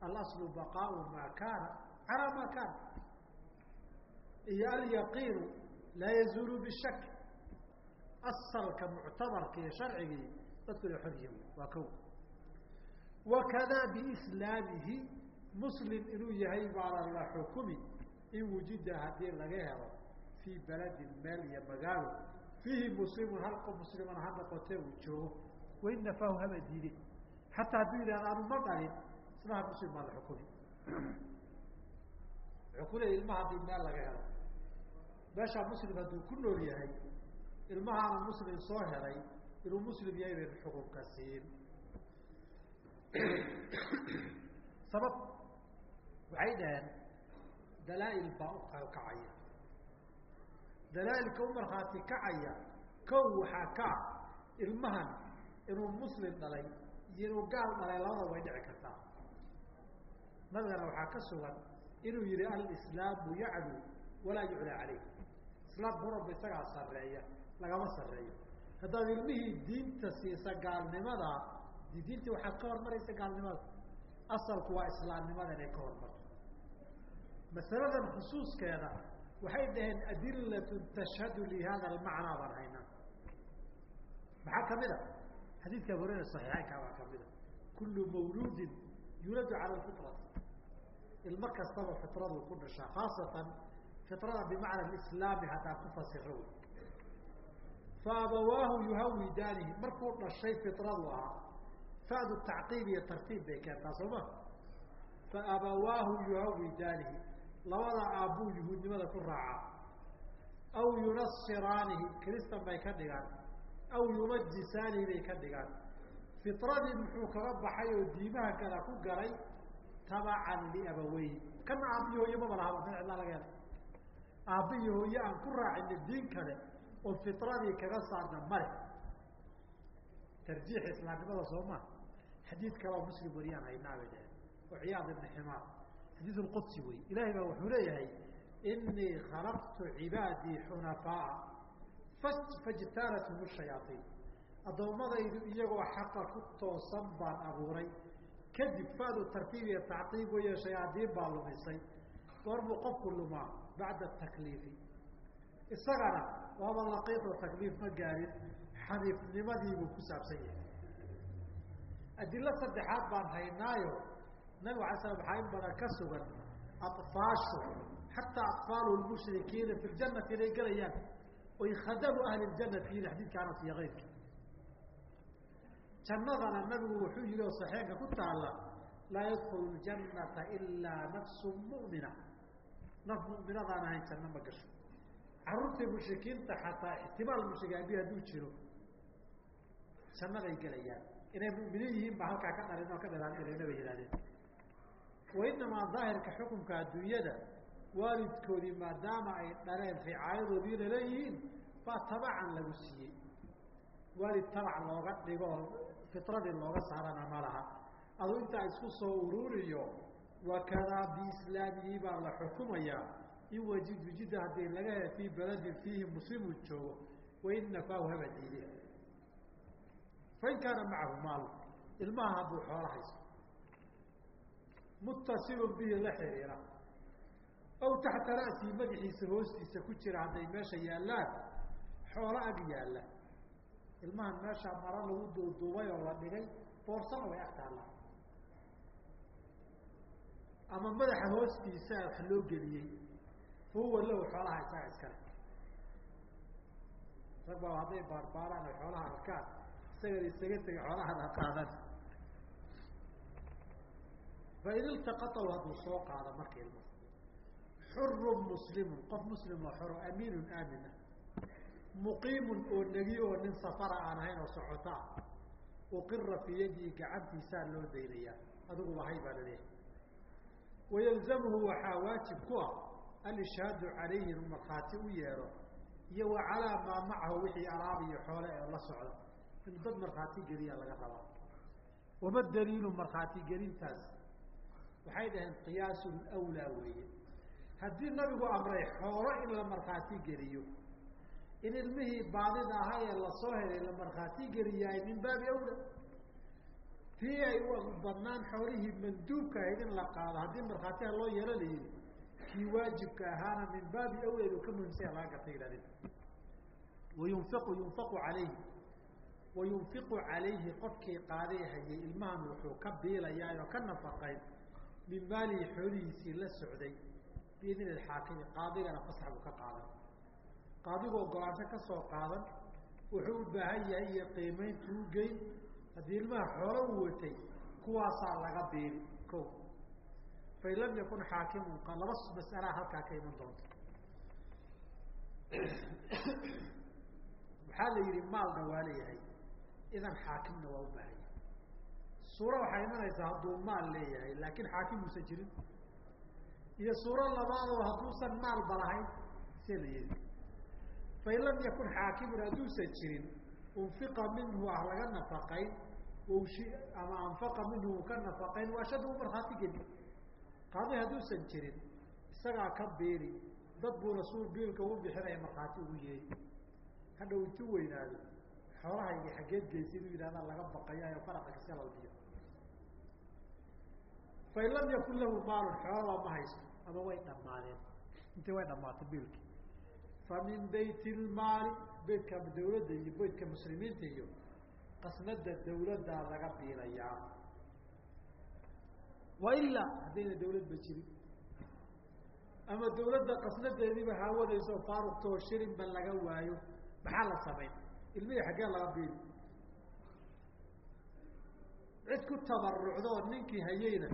alaslu baqaau maa kaana calaa maa kaana. Iyo alyaqiinu laa yazuulu bishak asalka muctabarka iyo sharcigii dadku ina xor yihiin waa ko biislaamihi muslim inuu yahay baana la xukumi in wujida haddii laga helo fii beledin meel iyo magaalo fiihi muslimun hal qof muslimana ha noqotee uu joogo wain nafaahu haba diide xataa hadduu yidhahda anu ma dhalin islaha muslim baa la xukumi leeyay ilmaha haddii meel laga helo meeshaa muslim hadduu ku nool yahay ilmahaana muslim soo helay inuu muslim yahay baynu xukunka siin sabab waxay dhaheen dalaa-il baa u kacaya dalaa-ilka u markhaati kacaya kow waxaa ka ah ilmahan inuu muslim dhalay iyo inuu gaal dhalay labada way dhici kartaa. Nabigana waxaa ka sugan inuu yihi alislaamu yaclu walaa yuclaa caleyh islaamku marwalba isagaa sareeya lagama sareeyo haddaad ilmihii diinta siisa gaalnimada diintii waxaad ka hormaraysa gaalnimada asalku waa islaamnimada inay ka hormarto. Masaladan khusuuskeeda waxay dhaheen adilatu tashhadu lihada almacnaa baan haynaa maxaa ka mid a? Xadiidka abu hurayra saxiixeynkaa baa ka mid a. Kullu mawluudin yuladu cala lfitrati ilmo kastaba fitradu ku dhashaa khaasatan fitrada bimacna alislaami haddaa ku fasiro wey fa abawaahu yuhawidaanihi markuu dhashay fitradu ahaa fadu tacqiib iyo tartiib bay keentaa soo ma? Fa abawaahu yuhawidaanihi labada aabbuu yuhuudnimada ku raacaa aw yunasiraanihi kristan bay ka dhigaan. Aw yumajisaanihi bay ka dhigaan. Fitradii muxuu kaga baxay oo diimaha kale ku galay? Tabacan liabaweyhi kana aabbiyi hooye maba lahaba min cidlaa laga hela aabbiyi hooye aan ku raacina diin kale oo fitradii kaga saarna male tarjiix islaamnimada soo maa xadiid kaloo muslim wariyaan haynaa bay dhaheen oo ciyaad ibni ximaar xadiid lqudsi wey ilahay baa wuxuu leeyahay inii khalaqtu cibaadii xunafaaa fajtalathum shayaaiin addoommadaydu iyagoo xaqa ku toosan baan abuuray. Kadib fadu tartiib iyo tacqiib weyo shayaadiin baa lumisay. Goorbuu qofku lumaa bacda takliifi. Isagana waaba laqiiqo takliif ma gaarin xaniifnimadiibuu ku saabsan yahay. Adilo saddexaad baan haynaayo nabig alay slam waxaa in badan ka sugan afaashu xataa atfaalu lmushrikiina fi ljanati inay gelayaan oy khadamu ahli ljanati yihiin xadiidka iyo keyrki jannadana nabigu wuxuu yihi oo saxeenka ku taalla laa yadkulu ljanata ilaa nafsu mu'mina. Naf mu'minadaan ahayn janno ma gasho. Carruurtii mushrikiinta xataa ixtimaal mushrikaabi hadduu jiro jannaday gelayaan inay mu'miniin yihiin baa halkaa ka dhalin oo ka dhalaalinayna bay yihahdeen wa inamaa daahirka xukunka adduunyada waalidkoodii maadaama ay dhaleen ricaayadoodiina leeyihiin baa tabacan lagu siiyey waalid tabac looga dhigo fitradii looga saarana ma laha adu intaa isku soo ururiyo wakadaa biislaamihi baa la xukumayaa in wajid wujida haddii laga he fii beladin fiihi muslimun joogo wain nafaahu haba diide fain kaana macahu maal ilmaha hadduu xoolo haysto muttasilun bihi la xiriira. Aw taxta ra'sihi madaxiisa hoostiisa ku jira hadday meesha yaallaan xoolo ag yaalla. Ilmahan meeshaa mara lagu duuduubay oo la dhigay boorsana way ag taallaa ama madaxa hoostiisa wax loo geliyey fa huwa lahu xoolaha isaga iskale rag baa hadday baarbaaraan ay xoolaha arkaan isaga isaga tegay xoolahana qaadan fain iltaqataw hadduu soo qaado marka ilmo xurun muslimun qof muslim oo xoro amiinun aamin ah muqiimun oo negi oo nin safara aan ahayn oo socota. Ah uqira fii yadihi gacantiisaa loo daynayaa. Adigu lahay baa la leeyahay wayalzamhu waxaa waajib ku ah alishhaadu calayhi markhaati u yeedho iyo wa calaa maa macahu wixii alaab iyo xoole ee la socda. Inuu dad markhaati geliya laga rabaa. Wama daliilu markhaati gelintaas waxay dhaheen qiyaasu lwlaa weeye. Haddii nabigu amray xoolo in la markhaati geliyo in ilmihii baadida ahaa ee la soo helay la markhaati geliyahay min baabi awla tii ay badnaan xoolihii manduubka ahayd in la qaado haddii markhaatiha loo yeelo kii waajibka ahaana min baabi awla inuu ka muhimsanya laga garta yihahdeen wayunfiqu yunfaqu calayhi. Wayunfiqu calayhi qofkii qaaday hayay ilmahan wuxuu ka biilayaa oo ka nafaqayn min maalihi xoolihiisii la socday biidni ilxaakimi qaadigana fasax buu ka qaadan qaadigu ogolaansho ka soo qaadan wuxuu u baahan yahay iyo qiimayntu u geyn. Haddii ilmaha xoolo u watay kuwaasaa laga biili ko fain lam yakun xaakimun qa laba mas'alaa halkaa ka iman doonta waxaa la yihi maalna waa leeyahay idan xaakimna waa u baahan yahay suura waxaa imanaysaa hadduu maal leeyahay laakiin xaakim uusan jirin. Iyo suuro labaadoo hadduusan maalba lahayn see la yedi fain lam yakun xaakimun hadduusan jirin unfiqa minhu ah laga nafaqayn ama anfaqa minhu u ka nafaqayn waa shada u markhaati geli. Qaadi hadduusan jirin isagaa ka biili dad buuna suu biilka ugu bixinaya markhaati ugu yeeri. Hadhow intuu weynaado xoolahayga xaggeed geysa inuu yidhahdaa laga baqayayo faraqa kaska lalbiyo fain lam yakun lahu maalun xoolaba ma haysto ama way dhammaadeen intii way dhamaatay biilkii fa min bayt ilmaali beytka dawladda iyo beytka muslimiinta iyo qasnada dawladdaa laga biilayaa wa ilaa haddayna dawladba jirin ama dawladda qasnadeediiba haawadayso faaruqtoo shirinba laga waayo maxaa la samayn ilmihii xaggee laga biili cid ku tabarucdoo ninkii hayeyna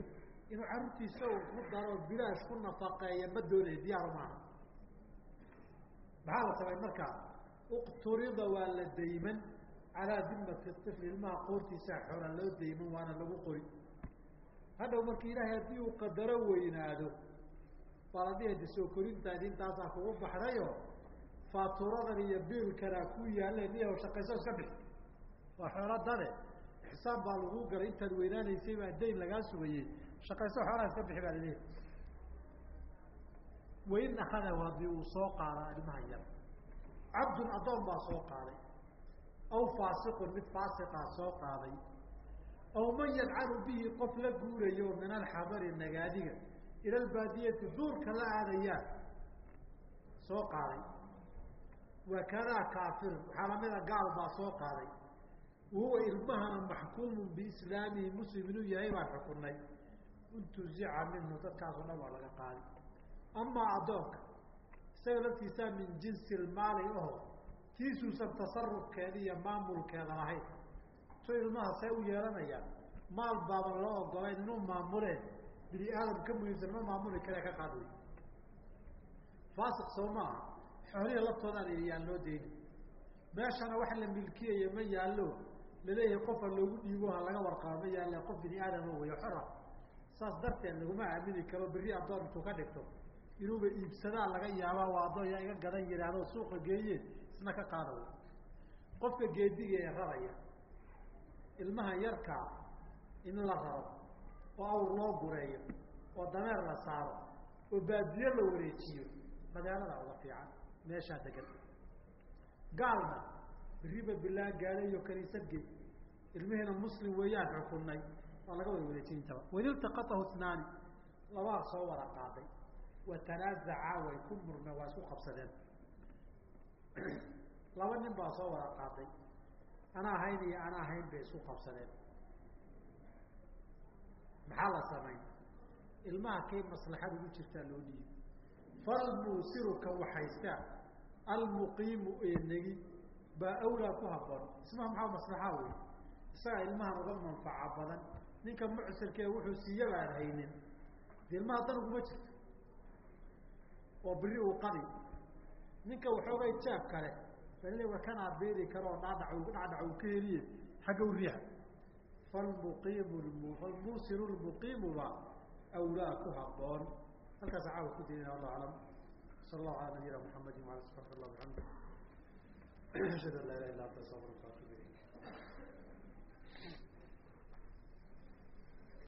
inuu carruurtiisa u ku daro bilaash ku nafaqeeya ma doonaya diyaaru maaha. Maxaa la samayn markaa uqturida waa la dayman. Calaa dimati ifl ilmaha qoortiisaa xoola loo dayman waana lagu qori. Hadhow markii ilaahay haddii uu qadaro weynaado baladihada soo korintaadi intaasaa kugu baxdayo faaturadan iyo biilkanaa ku yaaleen iyo shaqayso iska bixi. Waa xoolo dade ixsaan baa lagu galay intaad weynaanaysay baa dayn lagaa sugayey shaqayso xoolaha iska bixi baa laleeyahy wain akada haddii uu soo qaada ilmaha yar. Cabdun addoon baa soo qaaday. Aw faasiqun mid faasiqaa soo qaaday. Aw man yadcalu bihi qof la guurayo min alxabari nagaadiga. Ila albaadiyati duurka la aadayaa soo qaaday. Wakadaa kaafirun waxaa lamida gaal baa soo qaaday. Wahuwa ilmahana maxkuumun biislaamihi muslim inuu yahay baan xukunay intuzica minhu dadkaasoo dhan waa laga qaadi. Amaa addoonka isaga laftiisaa min jinsi lmaali aho tiisuusan tasarufkeeda iyo maamulkeeda lahayn. Tu ilmaha see u yeelanaya maal baaban loo ogolayn inuu maamule bini aadam ka muhiimsan ma maamuli kare ka qaad wey faasiq soo maaha xoolihii laftoodan yaan loo dayni meeshana wax la milkiyaya ma yaallo la leeyahay qofa loogu dhiibo ha laga warqabo ma yaalla qof bini aadama weyo xora saas darteed laguma aamini karo berri addoon intuu ka dhigto. Inuuba iibsadaa laga yaabaa waa addoon yaa iga gadan yidhaahdo suuqa geeye isna ka qaadayo qofka geediga ee raraya ilmaha yarkaa in la raro oo awr loo gureeyo oo dameer la saaro oo baadiye la wareejiyo magaalada uga fiican meeshaa degan. Gaalna beriba bilaa gaalayo kaniisad gey ilmihiina muslim weeyaan xukunay waa laga wada wareejiyintaba wain iltaqatahu isnaani labaa soo wada qaaday. Watanaazacaa way ku murmeen waa isku qabsadeen. Laba nin baa soo wada qaaday. Ana ahayn iyo ana ahayn bay isku qabsadeen. Maxaa la samayn ilmaha kay maslaxad ugu jirtaa loo dhiibi falmuusiru ka waxaystaa almuqiimu ee negi baa awlaa ku haboon ismaha maxaa maslaxaa wey isagaa ilmahan uga manfaca badan ninka mucsirkee wuxuu siiya baan haynin de ilmaha dan uguma jirto. Oo beri uu qadi ninka waxoogay jaab kale. Bal wa kanaa beeri karo oo dhaadhac uu ka heliye xagga u falmuqiimu falmuusiru lmuqiimuba awlaa ku haboon halkaasa caawa ku daynaya wallahu aclam. Sal allahu ala nabiyina muxamadi waala subxaana allah bxamdi ashhadu an laa ilaha illa anta astaqfiruka atubu ilayk